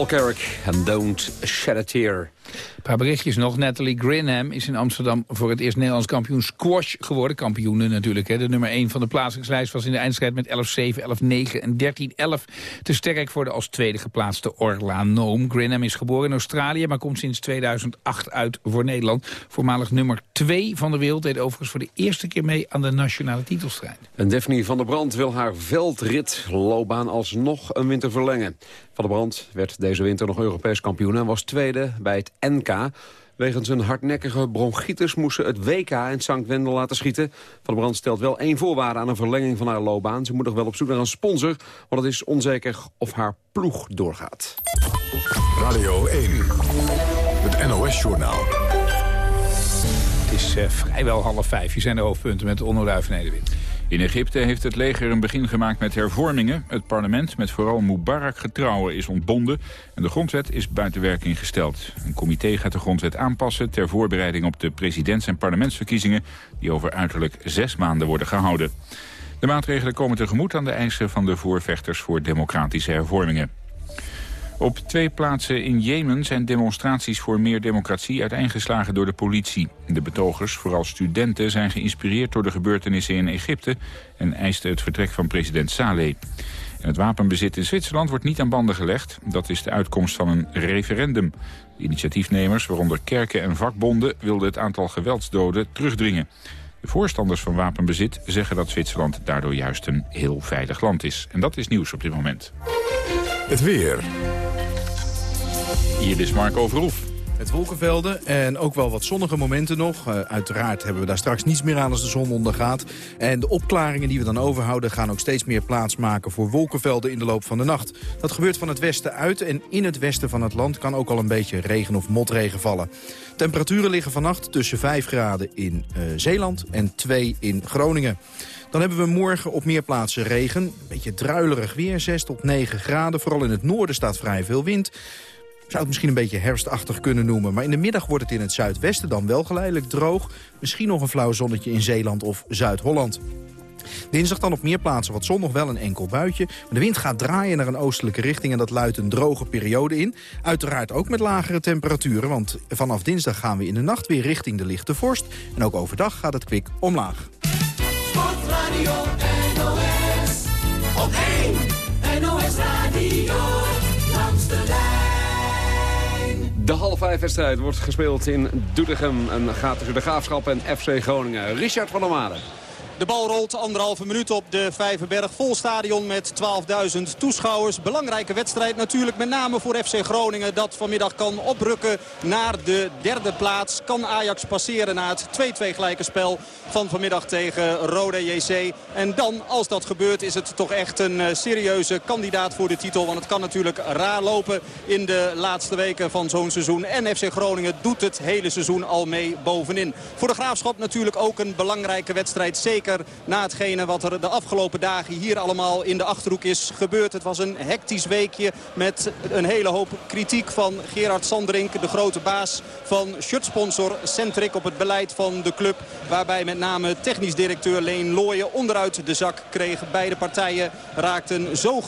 Paul Carrick and Don't Shed a Tear. Paar berichtjes nog. Natalie Grinham is in Amsterdam voor het eerst Nederlands kampioen squash geworden. Kampioenen natuurlijk. Hè. De nummer 1 van de plaatsingslijst was in de eindstrijd met 11-7, 11-9 en 13-11 te sterk voor de als tweede geplaatste Orla Noom. Grinham is geboren in Australië, maar komt sinds 2008 uit voor Nederland. Voormalig nummer 2 van de wereld deed overigens voor de eerste keer mee aan de nationale titelstrijd. En Daphne van der Brand wil haar veldritloopbaan alsnog een winter verlengen. Van der Brand werd deze winter nog Europees kampioen en was tweede bij het NK. Wegens een hardnekkige bronchitis moest ze het WK in St. Wendel laten schieten. Van der Brand stelt wel één voorwaarde aan een verlenging van haar loopbaan. Ze moet nog wel op zoek naar een sponsor, want het is onzeker of haar ploeg doorgaat. Radio 1, het NOS-journaal. Het is uh, vrijwel half vijf. Hier zijn de hoofdpunten met Onno Duiven Nederwind. In Egypte heeft het leger een begin gemaakt met hervormingen. Het parlement, met vooral Mubarak getrouwen, is ontbonden... en de grondwet is buiten werking gesteld. Een comité gaat de grondwet aanpassen... ter voorbereiding op de presidents- en parlementsverkiezingen... die over uiterlijk zes maanden worden gehouden. De maatregelen komen tegemoet aan de eisen van de voorvechters... voor democratische hervormingen. Op twee plaatsen in Jemen zijn demonstraties voor meer democratie uiteengeslagen door de politie. De betogers, vooral studenten, zijn geïnspireerd door de gebeurtenissen in Egypte en eisten het vertrek van president Saleh. Het wapenbezit in Zwitserland wordt niet aan banden gelegd. Dat is de uitkomst van een referendum. Initiatiefnemers, waaronder kerken en vakbonden, wilden het aantal geweldsdoden terugdringen. De voorstanders van wapenbezit zeggen dat Zwitserland daardoor juist een heel veilig land is. En dat is nieuws op dit moment. Het weer. Hier is Marco Verhoef. Het wolkenvelden en ook wel wat zonnige momenten nog. Uh, uiteraard hebben we daar straks niets meer aan als de zon ondergaat. En de opklaringen die we dan overhouden gaan ook steeds meer plaats maken voor wolkenvelden in de loop van de nacht. Dat gebeurt van het westen uit en in het westen van het land kan ook al een beetje regen of motregen vallen. Temperaturen liggen vannacht tussen 5 graden in uh, Zeeland en 2 in Groningen. Dan hebben we morgen op meer plaatsen regen. Een beetje druilerig weer, 6 tot 9 graden. Vooral in het noorden staat vrij veel wind zou het misschien een beetje herfstachtig kunnen noemen. Maar in de middag wordt het in het zuidwesten dan wel geleidelijk droog. Misschien nog een flauw zonnetje in Zeeland of Zuid-Holland. Dinsdag dan op meer plaatsen wat zon, nog wel een enkel buitje. Maar de wind gaat draaien naar een oostelijke richting en dat luidt een droge periode in. Uiteraard ook met lagere temperaturen, want vanaf dinsdag gaan we in de nacht weer richting de lichte vorst. En ook overdag gaat het kwik omlaag. De half vijf wedstrijd wordt gespeeld in Doetinchem en gaat tussen de Graafschap en FC Groningen. Richard van der Made. De bal rolt anderhalve minuut op de Vijverberg. Vol stadion met 12.000 toeschouwers. Belangrijke wedstrijd natuurlijk met name voor FC Groningen. Dat vanmiddag kan oprukken naar de derde plaats. Kan Ajax passeren na het 2-2 gelijke spel van vanmiddag tegen Rode JC. En dan, als dat gebeurt, is het toch echt een eh, serieuze kandidaat voor de titel. Want het kan natuurlijk raar lopen in de laatste weken van zo'n seizoen. En FC Groningen doet het hele seizoen al mee bovenin. Voor de Graafschap natuurlijk ook een belangrijke wedstrijd. Zeker na hetgene wat er de afgelopen dagen hier allemaal in de Achterhoek is gebeurd. Het was een hectisch weekje met een hele hoop kritiek van Gerard Sanderink, de grote baas van shirtsponsor Centric op het beleid van de club. Waarbij met name technisch directeur Leen Looyen onderuit de zak kreeg. Beide partijen raakten zo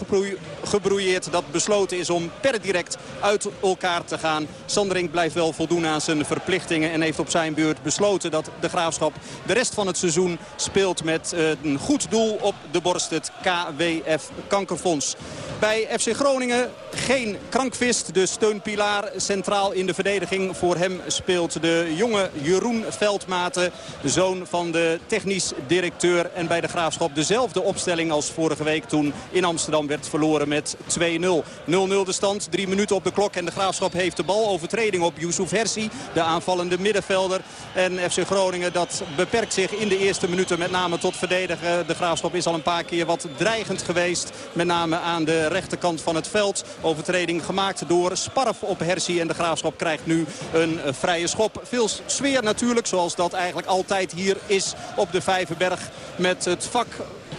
gebroeieerd dat besloten is om per direct uit elkaar te gaan. Sanderink blijft wel voldoen aan zijn verplichtingen en heeft op zijn beurt besloten dat de Graafschap de rest van het seizoen speelt met eh, een goed doel op de borst, het KWF Kankerfonds. Bij FC Groningen geen krankvist, de steunpilaar centraal in de verdediging. Voor hem speelt de jonge Jeroen Veldmaten, de zoon van de technisch directeur. En bij de Graafschap dezelfde opstelling als vorige week toen in Amsterdam werd verloren met 2-0. 0-0 de stand, drie minuten op de klok en de Graafschap heeft de bal. Overtreding op Yusuf Hersi, de aanvallende middenvelder. En FC Groningen dat beperkt zich in de eerste minuten met name tot verdedigen. De Graafschap is al een paar keer wat dreigend geweest. Met name aan de rechterkant van het veld. Overtreding gemaakt door Sparf op Hersie. En de Graafschap krijgt nu een vrije schop. Veel sfeer natuurlijk, zoals dat eigenlijk altijd hier is op de Vijverberg. Met het vak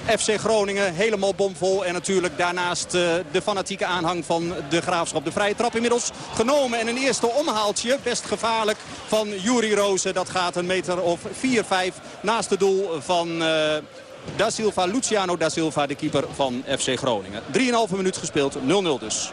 FC Groningen helemaal bomvol. En natuurlijk daarnaast uh, de fanatieke aanhang van de Graafschap. De vrije trap inmiddels genomen. En een eerste omhaaltje, best gevaarlijk, van Juri Rozen. Dat gaat een meter of 4-5 naast het doel van... Uh, Da Silva, Luciano Da Silva, de keeper van FC Groningen. 3,5 minuut gespeeld, 0-0 dus.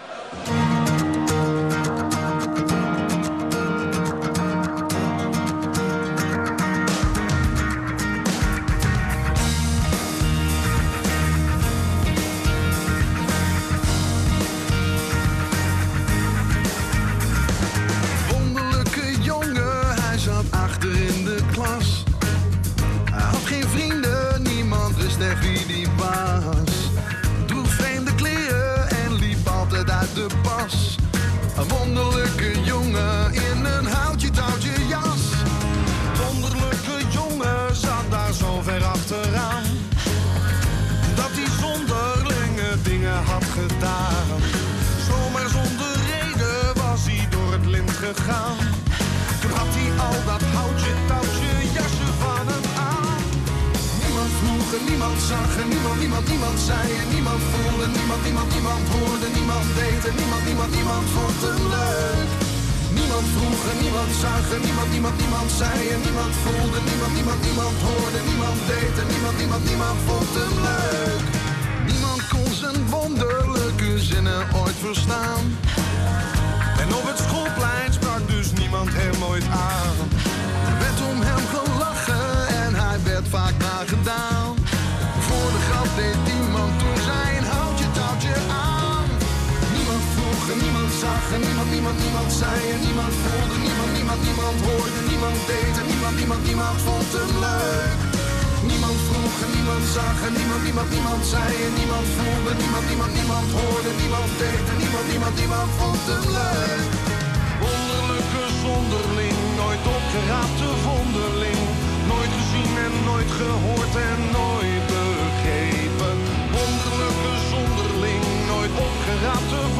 Verstaan. En op het schoolplein sprak dus niemand hem ooit aan. Er werd om hem gelachen en hij werd vaak nagedaan. Voor de grap deed iemand toen zijn houtje touwtje aan. Niemand vroeg en niemand zag en niemand, niemand, niemand zei niemand voelde. Niemand, niemand, niemand hoorde, niemand deed en niemand, niemand, niemand vond hem leuk. Niemand zag en niemand, niemand, niemand zei en niemand voelde. Niemand, niemand, niemand hoorde, niemand deed en niemand, niemand, niemand vond hem leuk. Wonderlijke zonderling, nooit opgeraapte vonderling. Nooit gezien en nooit gehoord en nooit begrepen. Wonderlijke zonderling, nooit opgeraapte vonderling.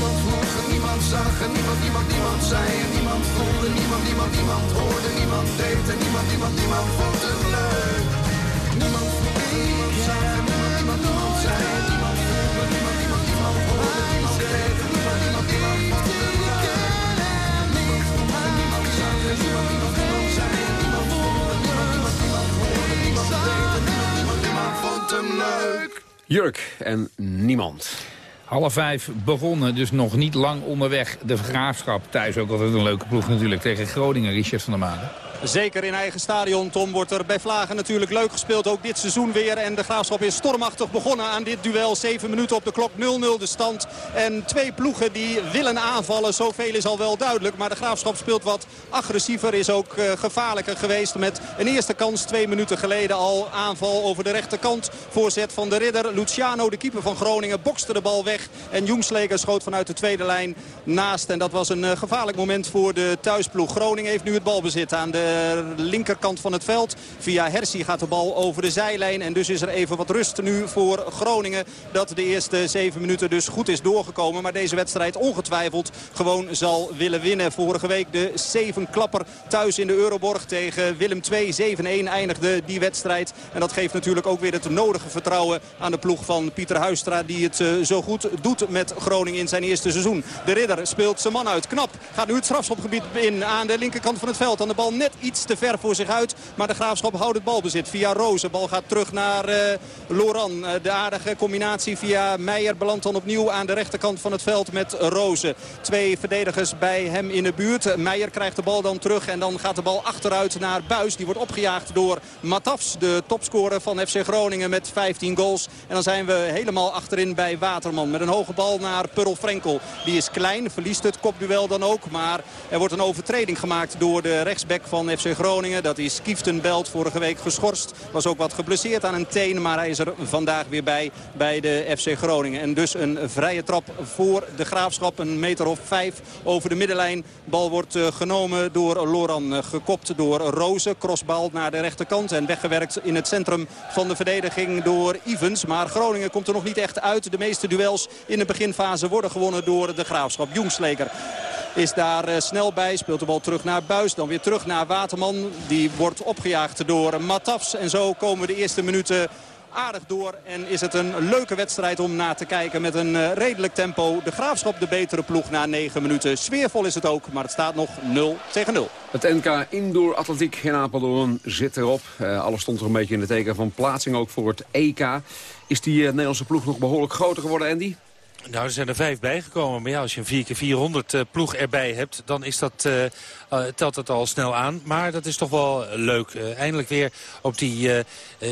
Niemand vroeg en niemand zag en niemand, niemand, niemand zei en niemand voelde. Niemand, niemand, niemand hoorde, niemand deed en niemand, niemand, niemand vond hem leuk. Niemand vroeg niemand zag en niemand, niemand, niemand zei en niemand voelde. Niemand, niemand, niemand hoorde, niemand deed en niemand, niemand, niemand vond hem leuk. Niemand vroeg en niemand zag en niemand, niemand, niemand zei en niemand voelde. Niemand, niemand, niemand hoorde, niemand deed en niemand, niemand, niemand vond hem leuk. Jurk en niemand. Half vijf begonnen, dus nog niet lang onderweg. De Graafschap thuis ook altijd een leuke ploeg natuurlijk. Tegen Groningen, Richard van der Maden. Zeker in eigen stadion, Tom, wordt er bij Vlagen natuurlijk leuk gespeeld. Ook dit seizoen weer. En de Graafschap is stormachtig begonnen aan dit duel. 7 minuten op de klok, 0-0 de stand. En twee ploegen die willen aanvallen. Zoveel is al wel duidelijk. Maar de Graafschap speelt wat agressiever. Is ook uh, gevaarlijker geweest met een eerste kans. Twee minuten geleden al aanval over de rechterkant. Voorzet van de ridder. Luciano, de keeper van Groningen, bokste de bal weg. En Jongsleger schoot vanuit de tweede lijn naast. En dat was een uh, gevaarlijk moment voor de thuisploeg. Groningen heeft nu het balbezit aan de linkerkant van het veld. Via Hersie gaat de bal over de zijlijn. En dus is er even wat rust nu voor Groningen. Dat de eerste zeven minuten dus goed is doorgekomen. Maar deze wedstrijd ongetwijfeld gewoon zal willen winnen. Vorige week de zeven klapper thuis in de Euroborg tegen Willem II. 7-1 eindigde die wedstrijd. En dat geeft natuurlijk ook weer het nodige vertrouwen aan de ploeg van Pieter Huistra. Die het uh, zo goed doet met Groningen in zijn eerste seizoen. De ridder speelt zijn man uit. Knap gaat nu het strafschopgebied in aan de linkerkant van het veld. Aan de bal net iets te ver voor zich uit. Maar de Graafschap houdt het balbezit via Rozen. Bal gaat terug naar uh, Loran. Uh, de aardige combinatie via Meijer belandt dan opnieuw aan de rechterkant van het veld met Rozen. Twee verdedigers bij hem in de buurt. Meijer krijgt de bal dan terug en dan gaat de bal achteruit naar Buis. Die wordt opgejaagd door Matafs, de topscorer van FC Groningen met 15 goals. En dan zijn we helemaal achterin bij Waterman. Met een hoge bal naar Purl Frenkel. Die is klein, verliest het kopduel dan ook. Maar er wordt een overtreding gemaakt door de rechtsback van FC Groningen. Dat is Kieftenbelt, vorige week geschorst. Was ook wat geblesseerd aan een teen, maar hij is er vandaag weer bij bij de FC Groningen. En dus een vrije trap voor de Graafschap. Een meter of vijf over de middenlijn. Bal wordt uh, genomen door Loran, uh, gekopt door Rozen. Crossbal naar de rechterkant en weggewerkt in het centrum van de verdediging door Evans. Maar Groningen komt er nog niet echt uit. De meeste duels in de beginfase worden gewonnen door de Graafschap. Jongsleker is daar uh, snel bij. Speelt de bal terug naar Buis. Dan weer terug naar Waterman. Die wordt opgejaagd door Matafs. En zo komen de eerste minuten aardig door. En is het een leuke wedstrijd om na te kijken met een uh, redelijk tempo. De Graafschap de betere ploeg na 9 minuten. Sfeervol is het ook, maar het staat nog 0 tegen 0. Het NK Indoor Atletiek in Apeldoorn zit erop. Uh, alles stond er een beetje in de teken van plaatsing ook voor het EK. Is die Nederlandse ploeg nog behoorlijk groter geworden, Andy? Nou, er zijn er vijf bijgekomen. Maar ja, als je een 4 keer 400 uh, ploeg erbij hebt, dan is dat, uh, telt het al snel aan. Maar dat is toch wel leuk. eindelijk weer op die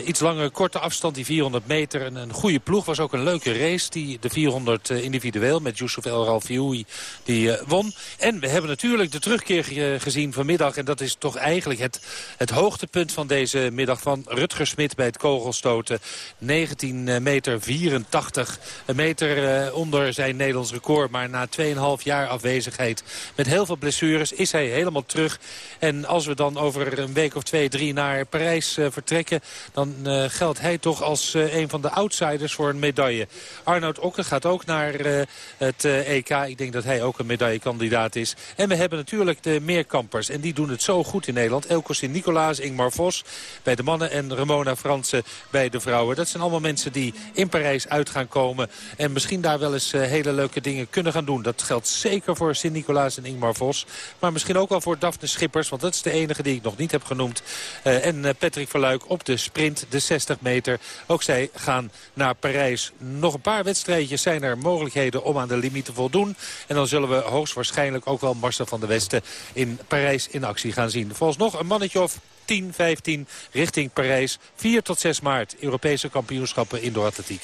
iets langere, korte afstand, die 400 meter. Een, een goede ploeg. Was ook een leuke race, die, de 400 individueel met Yusuf El Ralfioui, die won. En we hebben natuurlijk de terugkeer gezien vanmiddag. En dat is toch eigenlijk het, het hoogtepunt van deze middag van Rutger Smit bij het kogelstoten. 19 meter 84. Een meter onder zijn Nederlands record. Maar na 2,5 jaar afwezigheid met heel veel blessures is hij helemaal terug. En als we dan over een week of twee, drie naar Parijs uh, vertrekken... dan uh, geldt hij toch als uh, een van de outsiders voor een medaille. Arnoud Okke gaat ook naar het EK. Ik denk dat hij ook een medaillekandidaat is. En we hebben natuurlijk de meerkampers. En die doen het zo goed in Nederland. Elko Sint-Nicolaas, Ingmar Vos bij de mannen... en Ramona Fransen bij de vrouwen. Dat zijn allemaal mensen die in Parijs uit gaan komen. En misschien daar wel eens eh, hele leuke dingen kunnen gaan doen. Dat geldt zeker voor Sint-Nicolaas en Ingmar Vos. Maar misschien ook voor Daphne Schippers. Want dat is de enige die ik nog niet heb genoemd. Uh, en uh, Patrick Verluik op de sprint, de 60 meter. Ook zij gaan naar Parijs. Nog een paar wedstrijdjes zijn er mogelijkheden om aan de limiet te voldoen. En dan zullen we hoogstwaarschijnlijk ook wel Marcel van der Westen in Parijs in actie gaan zien. Volgens nog een mannetje of 10, 15 richting Parijs. 4 tot 6 maart Europese kampioenschappen indoor atletiek.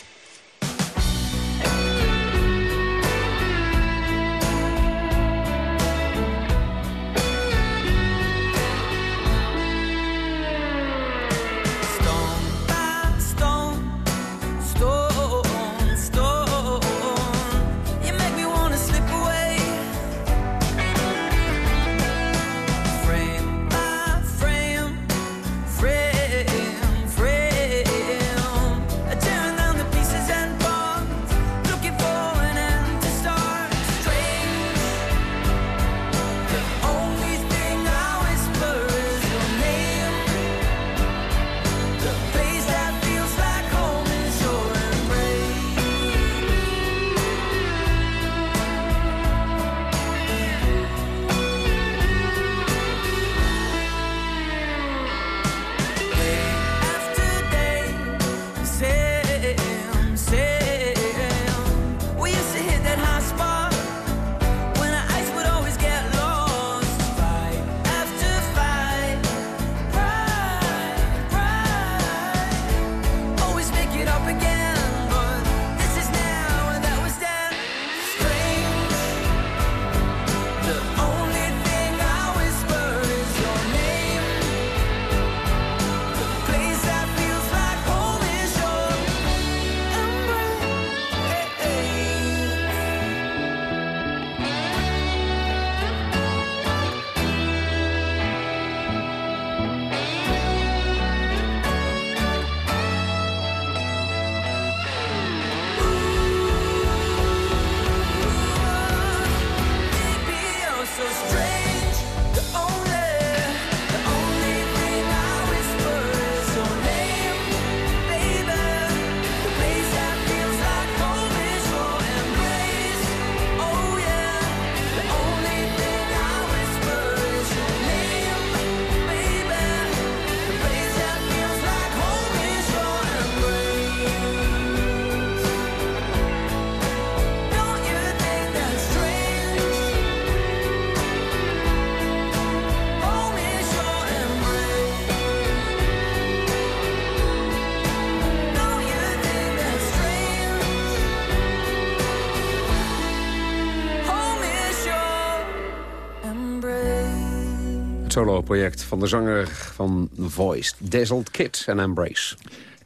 Solo-project van de zanger van Voice, Dazzled Kid en Embrace.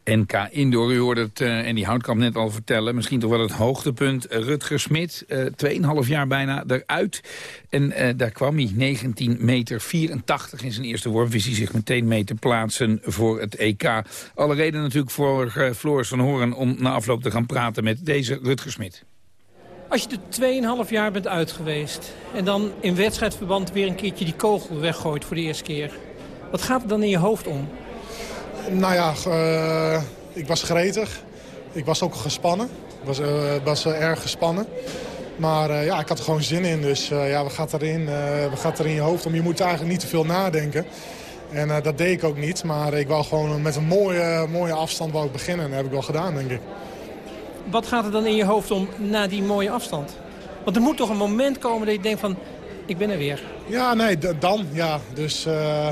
NK Indoor, u hoorde het en die Houtkamp net al vertellen. Misschien toch wel het hoogtepunt. Rutger Smit, uh, 2,5 jaar bijna eruit. En uh, daar kwam hij, 19 meter 84 in zijn eerste worp. Wist hij zich meteen mee te plaatsen voor het EK. Alle reden natuurlijk voor Floris van Horen om na afloop te gaan praten met deze Rutger Smit. Als je er 2,5 jaar bent uit geweest... en dan in wedstrijdverband weer een keertje die kogel weggooit voor de eerste keer... wat gaat er dan in je hoofd om? Nou ja, uh, ik was gretig. Ik was ook gespannen. Ik was, uh, was uh, erg gespannen. Maar ja, ik had er gewoon zin in. Dus ja, wat gaat, erin, wat gaat er in je hoofd om? Je moet eigenlijk niet te veel nadenken. En dat deed ik ook niet. Maar ik wou gewoon met een mooie, mooie afstand wou beginnen. En dat heb ik wel gedaan, denk ik. Wat gaat er dan in je hoofd om na die mooie afstand? Want er moet toch een moment komen dat je denkt van, ik ben er weer. Ja, nee, dan, ja. Dus uh,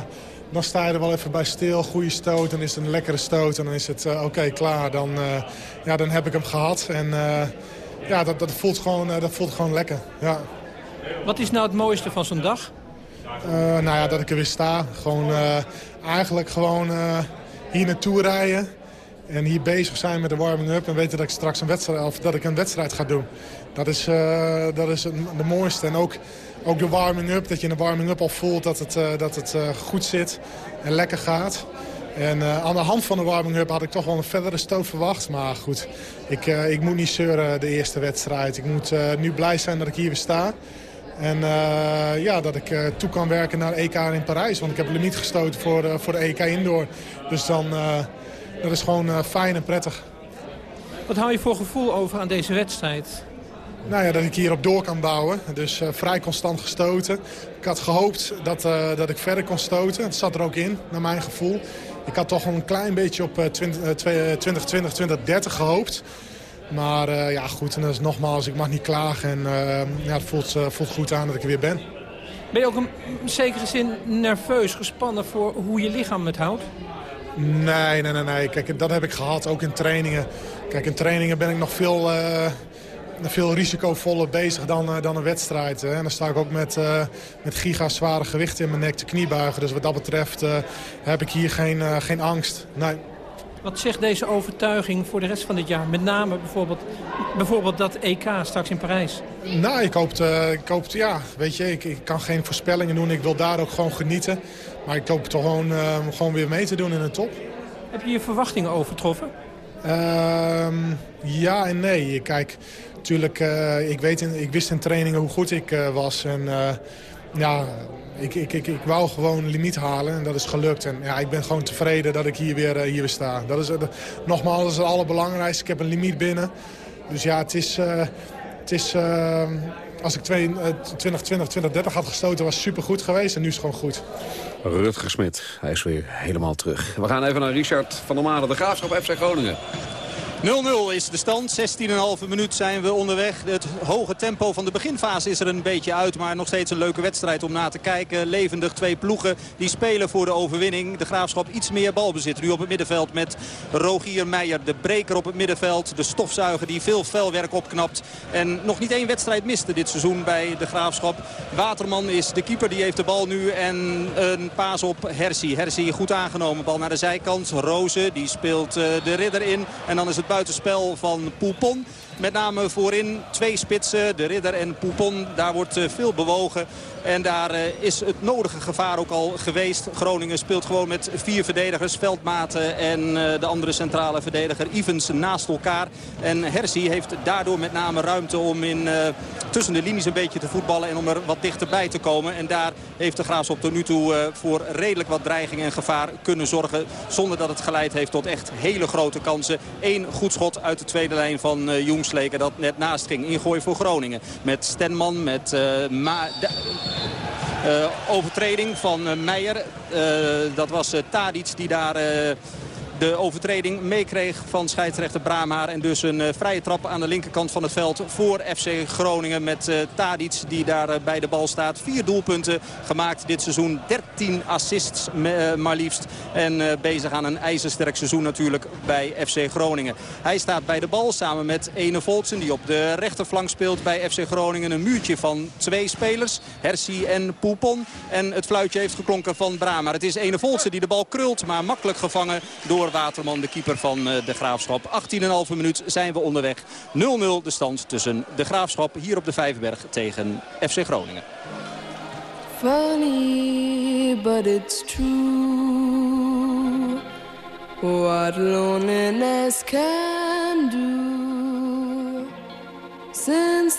dan sta je er wel even bij stil. Goede stoot, dan is het een lekkere stoot. En dan is het, uh, oké, klaar. Dan, uh, ja, dan heb ik hem gehad. En ja, dat, dat, voelt gewoon, dat voelt gewoon lekker, ja. Wat is nou het mooiste van zo'n dag? nou ja, dat ik er weer sta. Gewoon, eigenlijk gewoon hier naartoe rijden. En hier bezig zijn met de warming-up en weten dat ik straks een wedstrijd, of dat ik een wedstrijd ga doen. Dat is, uh, dat is de mooiste. En ook, ook de warming-up, dat je in de warming-up al voelt dat het, uh, dat het uh, goed zit en lekker gaat. En aan de hand van de warming-up had ik toch wel een verdere stoot verwacht. Maar goed, ik, ik moet niet zeuren de eerste wedstrijd. Ik moet nu blij zijn dat ik hier weer sta. En ja, dat ik toe kan werken naar EK in Parijs. Want ik heb limiet gestoten voor, voor de EK Indoor. Dus dan dat is gewoon uh, fijn en prettig. Wat hou je voor gevoel over aan deze wedstrijd? Nou ja, dat ik hierop door kan bouwen. Dus uh, vrij constant gestoten. Ik had gehoopt dat, uh, dat ik verder kon stoten. Het zat er ook in, naar mijn gevoel. Ik had toch een klein beetje op 2020, 2030 gehoopt. Maar ja, goed, en dat is nogmaals, ik mag niet klagen. En ja, het voelt, voelt goed aan dat ik er weer ben. Ben je ook in zekere zin nerveus, gespannen voor hoe je lichaam het houdt? Nee, nee, nee, nee. Kijk, dat heb ik gehad, ook in trainingen. Kijk, in trainingen ben ik nog veel, uh, veel risicovoller bezig dan, uh, dan een wedstrijd. Hè. En dan sta ik ook met, uh, met gigazware gewichten in mijn nek te kniebuigen. Dus wat dat betreft heb ik hier geen, geen angst. Nee. Wat zegt deze overtuiging voor de rest van dit jaar? Met name bijvoorbeeld, bijvoorbeeld dat EK straks in Parijs. Nou, ik hoop, ik hoop ja, weet je, ik, ik, kan geen voorspellingen doen. Ik wil daar ook gewoon genieten. Maar ik hoop toch gewoon, uh, gewoon weer mee te doen in de top. Heb je je verwachtingen overtroffen? Uh, ja en nee. Kijk, natuurlijk, uh, ik, weet in, ik wist in trainingen hoe goed ik was. En ja, ik, ik, ik, ik wou gewoon een limiet halen en dat is gelukt. En ja, ik ben gewoon tevreden dat ik hier weer, hier weer sta. Dat is, nogmaals, dat is het allerbelangrijkste. Ik heb een limiet binnen. Dus ja, het is... het is als ik 2020, 2030 had gestoten was super goed geweest. En nu is het gewoon goed. Rutger Smit, hij is weer helemaal terug. We gaan even naar Richard van der Made, de Graafschap FC Groningen. 0-0 is de stand. 16,5 minuut zijn we onderweg. Het hoge tempo van de beginfase is er een beetje uit. Maar nog steeds een leuke wedstrijd om na te kijken. Levendig twee ploegen die spelen voor de overwinning. De Graafschap iets meer balbezit. Nu op het middenveld met Rogier Meijer. De breker op het middenveld. De stofzuiger die veel velwerk opknapt. En nog niet één wedstrijd miste dit seizoen bij de Graafschap. Waterman is de keeper. Die heeft de bal nu. En een paas op Hersi. Hersi goed aangenomen. Bal naar de zijkant. Rozen die speelt eh, de ridder in. En dan is het buitenspel van Poupon. Met name voorin twee spitsen, de Ridder en Poupon. Daar wordt eh, veel bewogen. En daar eh, is het nodige gevaar ook al geweest. Groningen speelt gewoon met vier verdedigers. Veldmaten en eh, de andere centrale verdediger Ivens naast elkaar. En Hersi heeft daardoor met name ruimte om in, tussen de linies een beetje te voetballen. En om er wat dichterbij te komen. En daar heeft de Graafschap tot nu toe voor redelijk wat dreiging en gevaar kunnen zorgen. Zonder dat het geleid heeft tot echt hele grote kansen. Eén goed schot uit de tweede lijn van Jongs Dat net naast ging. Ingooi voor Groningen. Met Stenman, met uh, Ma de, uh, overtreding van uh, Meijer. dat was Tadic die daar de overtreding meekreeg van scheidsrechter Brahmaar. En dus een uh, vrije trap aan de linkerkant van het veld voor FC Groningen. Met uh, Tadic die daar uh, bij de bal staat. Vier doelpunten gemaakt dit seizoen. 13 assists maar liefst. En bezig aan een ijzersterk seizoen natuurlijk bij FC Groningen. Hij staat bij de bal samen met Ene Voltsen die op de rechterflank speelt bij FC Groningen. Een muurtje van twee spelers. Hersi en Poupon. En het fluitje heeft geklonken van Brahmaar. Het is Ene Voltsen die de bal krult maar makkelijk gevangen door Waterman, de keeper van eh, de Graafschap. 18,5 minuut zijn we onderweg. 0-0 de stand tussen de Graafschap hier op de Vijverberg tegen FC Groningen. Funny, but it's true What loneliness can do Since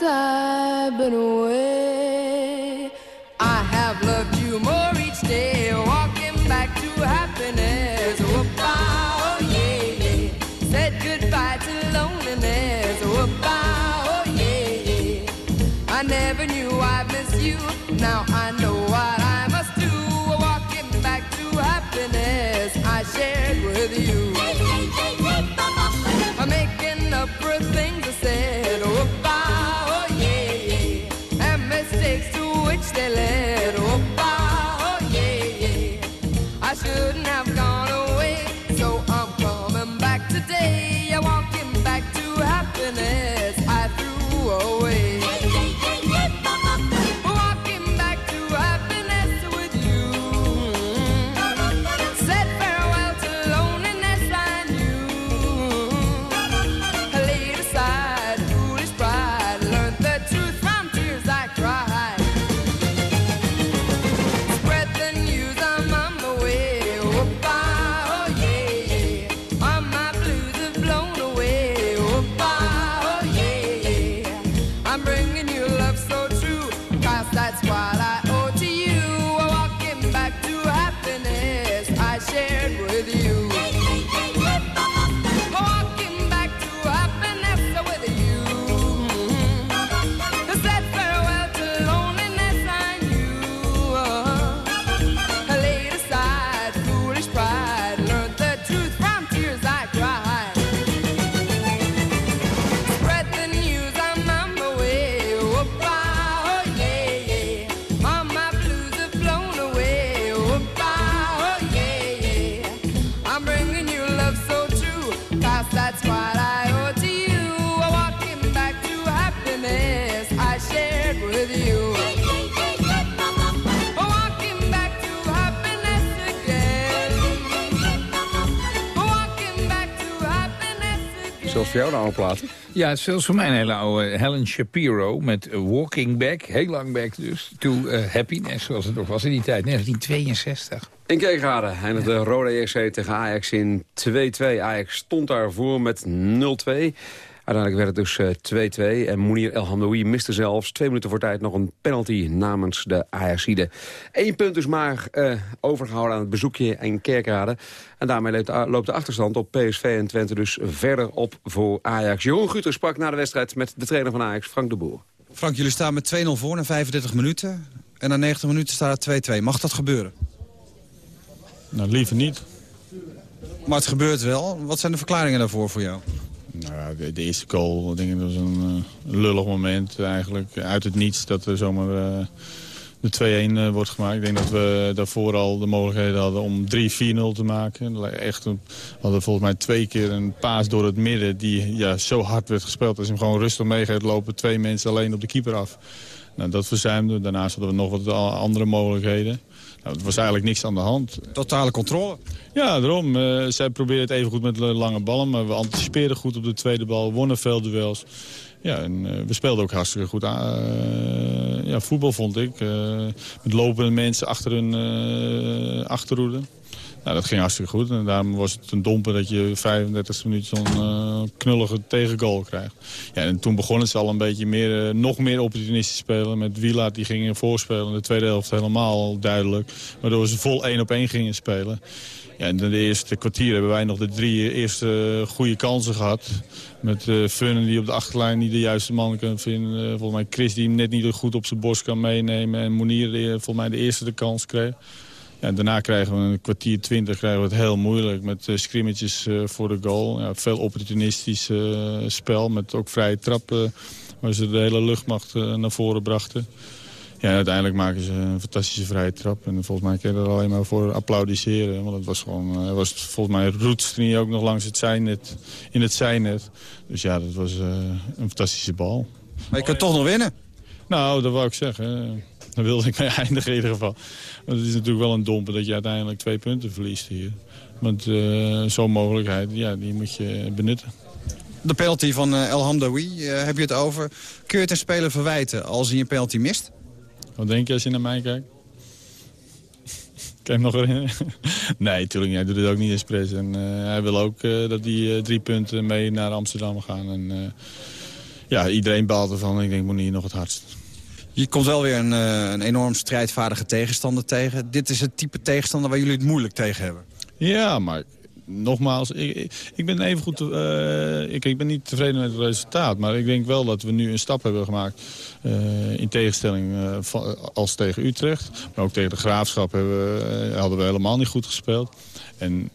voor jou een oude plaat. Ja, het is zelfs voor mij een hele oude Helen Shapiro met Walking Back. Heel lang back dus. To uh, Happiness, zoals het nog was in die tijd. 1962. In Kerkrade eindigde de Rode EC tegen Ajax in 2-2. Ajax stond daarvoor met 0-2. Uiteindelijk werd het dus 2-2 eh, en Mounir El Hamdoui miste zelfs twee minuten voor tijd nog een penalty namens de Ajaxide. Eén punt dus maar uh, overgehouden aan het bezoekje in Kerkrade. En daarmee loopt de, loopt de achterstand op PSV en Twente dus verder op voor Ajax. Jeroen Guter sprak na de wedstrijd met de trainer van Ajax, Frank de Boer. Frank, jullie staan met 2-0 voor na 35 minuten. En na 90 minuten staat het 2-2. Mag dat gebeuren? Nou, liever niet. Maar het gebeurt wel. Wat zijn de verklaringen daarvoor voor jou? Nou, de, eerste goal, denk ik, was een uh, lullig moment eigenlijk. Uit het niets dat er zomaar uh, de 2-1 uh, wordt gemaakt. Ik denk dat we daarvoor al de mogelijkheden hadden om 3-4-0 te maken. Echt, we hadden volgens mij twee keer een paas door het midden die ja, zo hard werd gespeeld. Als je hem gewoon rustig mee lopen, twee mensen alleen op de keeper af. Nou, dat verzuimde. Daarnaast hadden we nog wat andere mogelijkheden. Nou, het was eigenlijk niks aan de hand. Totale controle? Ja, daarom. Uh, zij probeerde het even goed met lange ballen. Maar we anticipeerden goed op de tweede bal. Wonnen veel duels. Ja, en uh, we speelden ook hartstikke goed aan. Uh, ja, voetbal vond ik. met lopende mensen achter hun achterhoede. Nou, dat ging hartstikke goed. En daarom was het een domper dat je 35 minuten zo'n uh, knullige tegengoal krijgt. Ja, en toen begonnen ze al een beetje meer, uh, nog meer opportunistisch spelen. Met Wielaert die gingen voorspelen. De tweede helft helemaal duidelijk. Waardoor ze vol één op één gingen spelen. Ja, in de eerste kwartier hebben wij nog de drie eerste goede kansen gehad. Met uh, Funnen die op de achterlijn niet de juiste man kan vinden. Volgens mij Chris die hem net niet goed op zijn borst kan meenemen. En Monier die volgens mij de eerste de kans kreeg. Ja, daarna krijgen we een kwartier twintig krijgen we het heel moeilijk. Met uh, uh, voor de goal. Ja, veel opportunistisch uh, spel. Met ook vrije trappen. waar ze de hele luchtmacht naar voren brachten. Ja, uiteindelijk maken ze een fantastische vrije trap. En volgens mij kun je er alleen maar voor applaudisseren. Want het was gewoon, was volgens mij roetstrie ook nog langs het zijnet, in het zijnet. Dus ja, dat was een fantastische bal. Maar je kunt toch nog winnen? Nou, dat wou ik zeggen. Dan wilde ik mee eindigen in ieder geval. Want het is natuurlijk wel een domper dat je uiteindelijk twee punten verliest hier. Want uh, zo'n mogelijkheid, ja, die moet je benutten. De penalty van uh, El Hamdawi, uh, heb je het over. Kun je het een speler verwijten als hij een penalty mist? Wat denk je als je naar mij kijkt? Kan je hem nog herinneren? nee, natuurlijk niet. Hij doet het ook niet expres. En hij wil ook dat die drie punten mee naar Amsterdam gaan. En ja, iedereen baalt ervan. Ik denk, moet niet nog het hardst. Je komt wel weer een, uh, een enorm strijdvaardige tegenstander tegen. Dit is het type tegenstander waar jullie het moeilijk tegen hebben. Ja, maar nogmaals, ik, ik ben even goed. Uh, ik, ik, ben niet tevreden met het resultaat. Maar ik denk wel dat we nu een stap hebben gemaakt. Uh, in tegenstelling van, als tegen Utrecht. Maar ook tegen de Graafschap hebben, hadden we helemaal niet goed gespeeld. En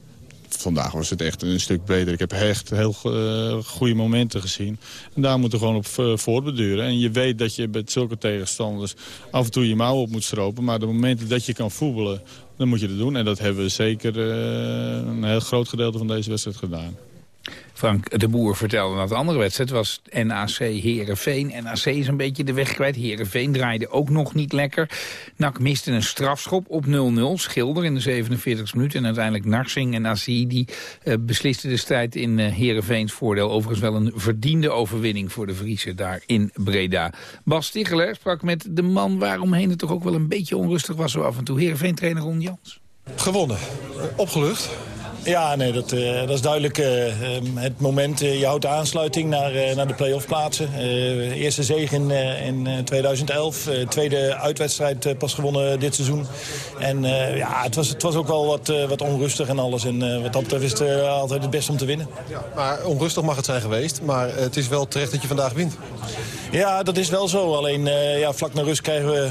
vandaag was het echt een stuk beter. Ik heb echt heel uh, goede momenten gezien. En daar moeten we gewoon op uh, voortbeduren. En je weet dat je met zulke tegenstanders af en toe je mouw op moet stropen. Maar de momenten dat je kan voetballen, dan moet je dat doen. En dat hebben we zeker uh, een heel groot gedeelte van deze wedstrijd gedaan. Frank de Boer vertelde dat de andere wedstrijd was NAC Herenveen. NAC is een beetje de weg kwijt. Herenveen draaide ook nog niet lekker. NAC miste een strafschop op 0-0. Schilder in de 47e minuut. En uiteindelijk Narsing en Assi die uh, beslisten de strijd in uh, Herenveens voordeel. Overigens wel een verdiende overwinning voor de Vriezen daar in Breda. Bas Sticheler sprak met de man waaromheen het toch ook wel een beetje onrustig was zo af en toe. Herenveen trainer Ron Jans. Gewonnen. Opgelucht. Ja, nee, dat, uh, dat is duidelijk uh, het moment. Uh, je houdt de aansluiting naar, naar de play-off plaatsen. eerste zege in, in 2011. tweede uitwedstrijd pas gewonnen dit seizoen. En ja, het was, het was ook wel wat, wat onrustig en alles. En wat dat betreft is het altijd het beste om te winnen. Ja, maar onrustig mag het zijn geweest. Maar het is wel terecht dat je vandaag wint. Ja, dat is wel zo. Alleen ja, vlak naar rust krijgen we...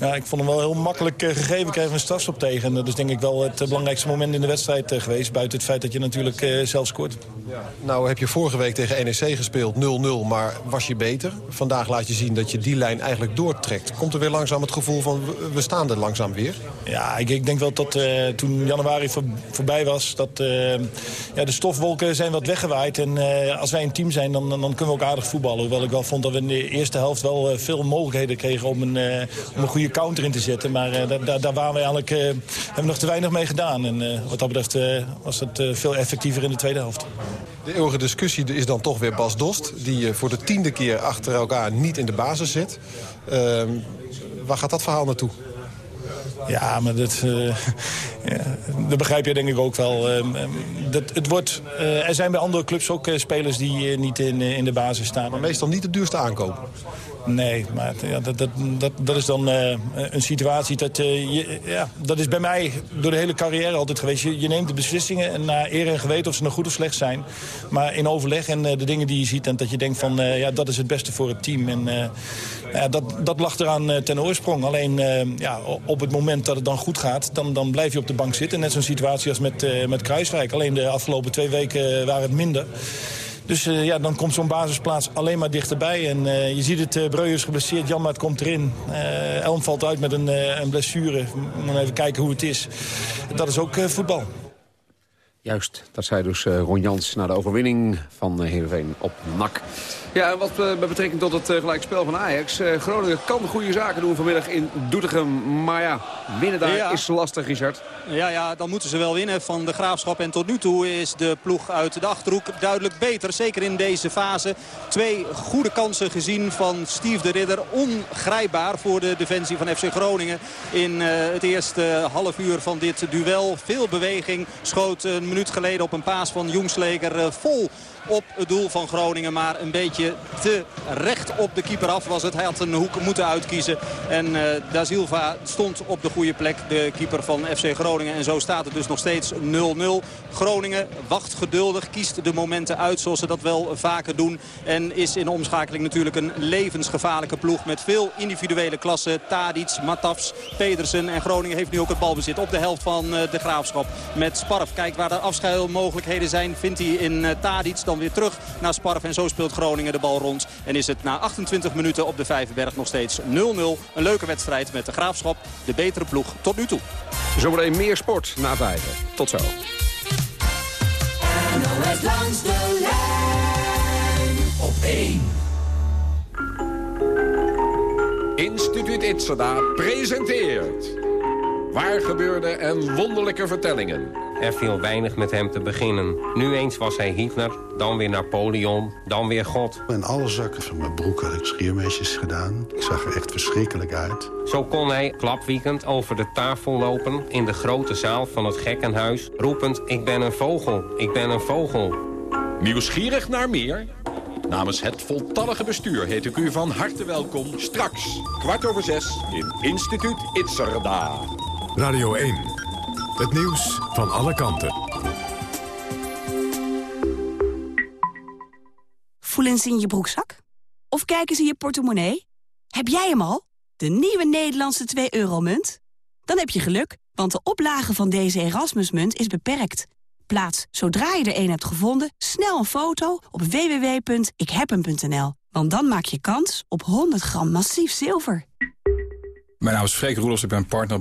Ja, ik vond hem wel heel makkelijk gegeven. Krijgen we een strafstop tegen. En dat is denk ik wel het belangrijkste moment in de wedstrijd geweest buiten het feit dat je natuurlijk uh, zelf scoort. Ja. Nou heb je vorige week tegen NEC gespeeld 0-0, maar was je beter. Vandaag laat je zien dat je die lijn eigenlijk doortrekt. Komt er weer langzaam het gevoel van we staan er langzaam weer? Ja, ik, ik denk wel dat uh, toen januari voor, voorbij was... dat uh, ja, de stofwolken zijn wat weggewaaid. En als wij een team zijn, dan, dan, kunnen we ook aardig voetballen. Hoewel ik wel vond dat we in de eerste helft wel veel mogelijkheden kregen om een, om een goede counter in te zetten. Maar daar, daar waren we eigenlijk, hebben we nog te weinig mee gedaan. En wat dat betreft was het veel effectiever in de tweede helft. De eeuwige discussie is dan toch weer Bas Dost... die voor de tiende keer achter elkaar niet in de basis zit. Ehm, waar gaat dat verhaal naartoe? Ja, maar dat, uh, ja, dat begrijp je denk ik ook wel. Uh, dat, het wordt, uh, er zijn bij andere clubs ook spelers die niet in, in de basis staan. Maar meestal niet de duurste aankopen. Nee, maar ja, dat, dat, dat, dat is dan een situatie dat... je, ja, dat is bij mij door de hele carrière altijd geweest. Je, je neemt de beslissingen en naar eer en geweten of ze nou goed of slecht zijn. Maar in overleg en de dingen die je ziet... en dat je denkt van, ja, dat is het beste voor het team. En dat, dat lag eraan ten oorsprong. Alleen ja, op het moment dat het dan goed gaat, dan, dan blijf je op de bank zitten. Net zo'n situatie als met, met Kruiswijk. Alleen de afgelopen twee weken waren het minder. Dus uh, ja, dan komt zo'n basisplaats alleen maar dichterbij. En uh, je ziet het, uh, Breu is geblesseerd, Janmaat komt erin. Elm valt uit met een, een blessure. We moeten even kijken hoe het is. Dat is ook voetbal. Juist, dat zei dus Ron Jans na de overwinning van Heerenveen op NAC. Ja, en wat uh, met betrekking tot het uh, gelijkspel van Ajax. Uh, Groningen kan goede zaken doen vanmiddag in Doetinchem. Maar ja, winnen daar ja. is lastig, Richard. Ja, ja, dan moeten ze wel winnen van de Graafschap. En tot nu toe is de ploeg uit de Achterhoek duidelijk beter. Zeker in deze fase. Twee goede kansen gezien van Steve de Ridder. Ongrijpbaar voor de defensie van FC Groningen. In het eerste half uur van dit duel. Veel beweging. Schoot een minuut geleden op een paas van Jongsleger vol op het doel van Groningen. Maar een beetje te recht op de keeper af was het. Hij had een hoek moeten uitkiezen. En uh, Da Silva stond op de goede plek, de keeper van FC Groningen. En zo staat het dus nog steeds 0-0. Groningen wacht geduldig, kiest de momenten uit zoals ze dat wel vaker doen. En is in omschakeling natuurlijk een levensgevaarlijke ploeg met veel individuele klassen. Tadic, Matafs, Pedersen. En Groningen heeft nu ook het balbezit op de helft van uh, de Graafschap. Met Sparf. Kijk waar de afschuilmogelijkheden zijn, vindt hij in uh, Tadic. Dan weer terug naar Sparf. En zo speelt Groningen de bal rond. En is het na 28 minuten op de Vijverberg nog steeds 0-0. Een leuke wedstrijd met de Graafschap. De betere ploeg tot nu toe. Zometeen meer sport na vijven. Tot zo. NOS langs de lijn op 1. Instituut Itzada presenteert... Waar gebeurde en wonderlijke vertellingen. Er viel weinig met hem te beginnen. Nu eens was hij Hitler, dan weer Napoleon, dan weer God. In alle zakken van mijn broek had ik schiermesjes gedaan. Ik zag er echt verschrikkelijk uit. Zo kon hij klapwiekend over de tafel lopen... in de grote zaal van het gekkenhuis... roepend, ik ben een vogel, ik ben een vogel. Nieuwsgierig naar meer? Namens het voltallige bestuur heet ik u van harte welkom... straks, kwart over zes, in Instituut Itzerda. Radio 1. Het nieuws van alle kanten. Voelen ze in je broekzak? Of kijken ze in je portemonnee? Heb jij hem al? De nieuwe Nederlandse 2-euro-munt? Dan heb je geluk, want de oplage van deze Erasmusmunt is beperkt. Plaats, zodra je er een hebt gevonden, snel een foto op www.ikhebhem.nl. Want dan maak je kans op 100 gram massief zilver. Mijn naam is Freek Roelofs, ik ben partner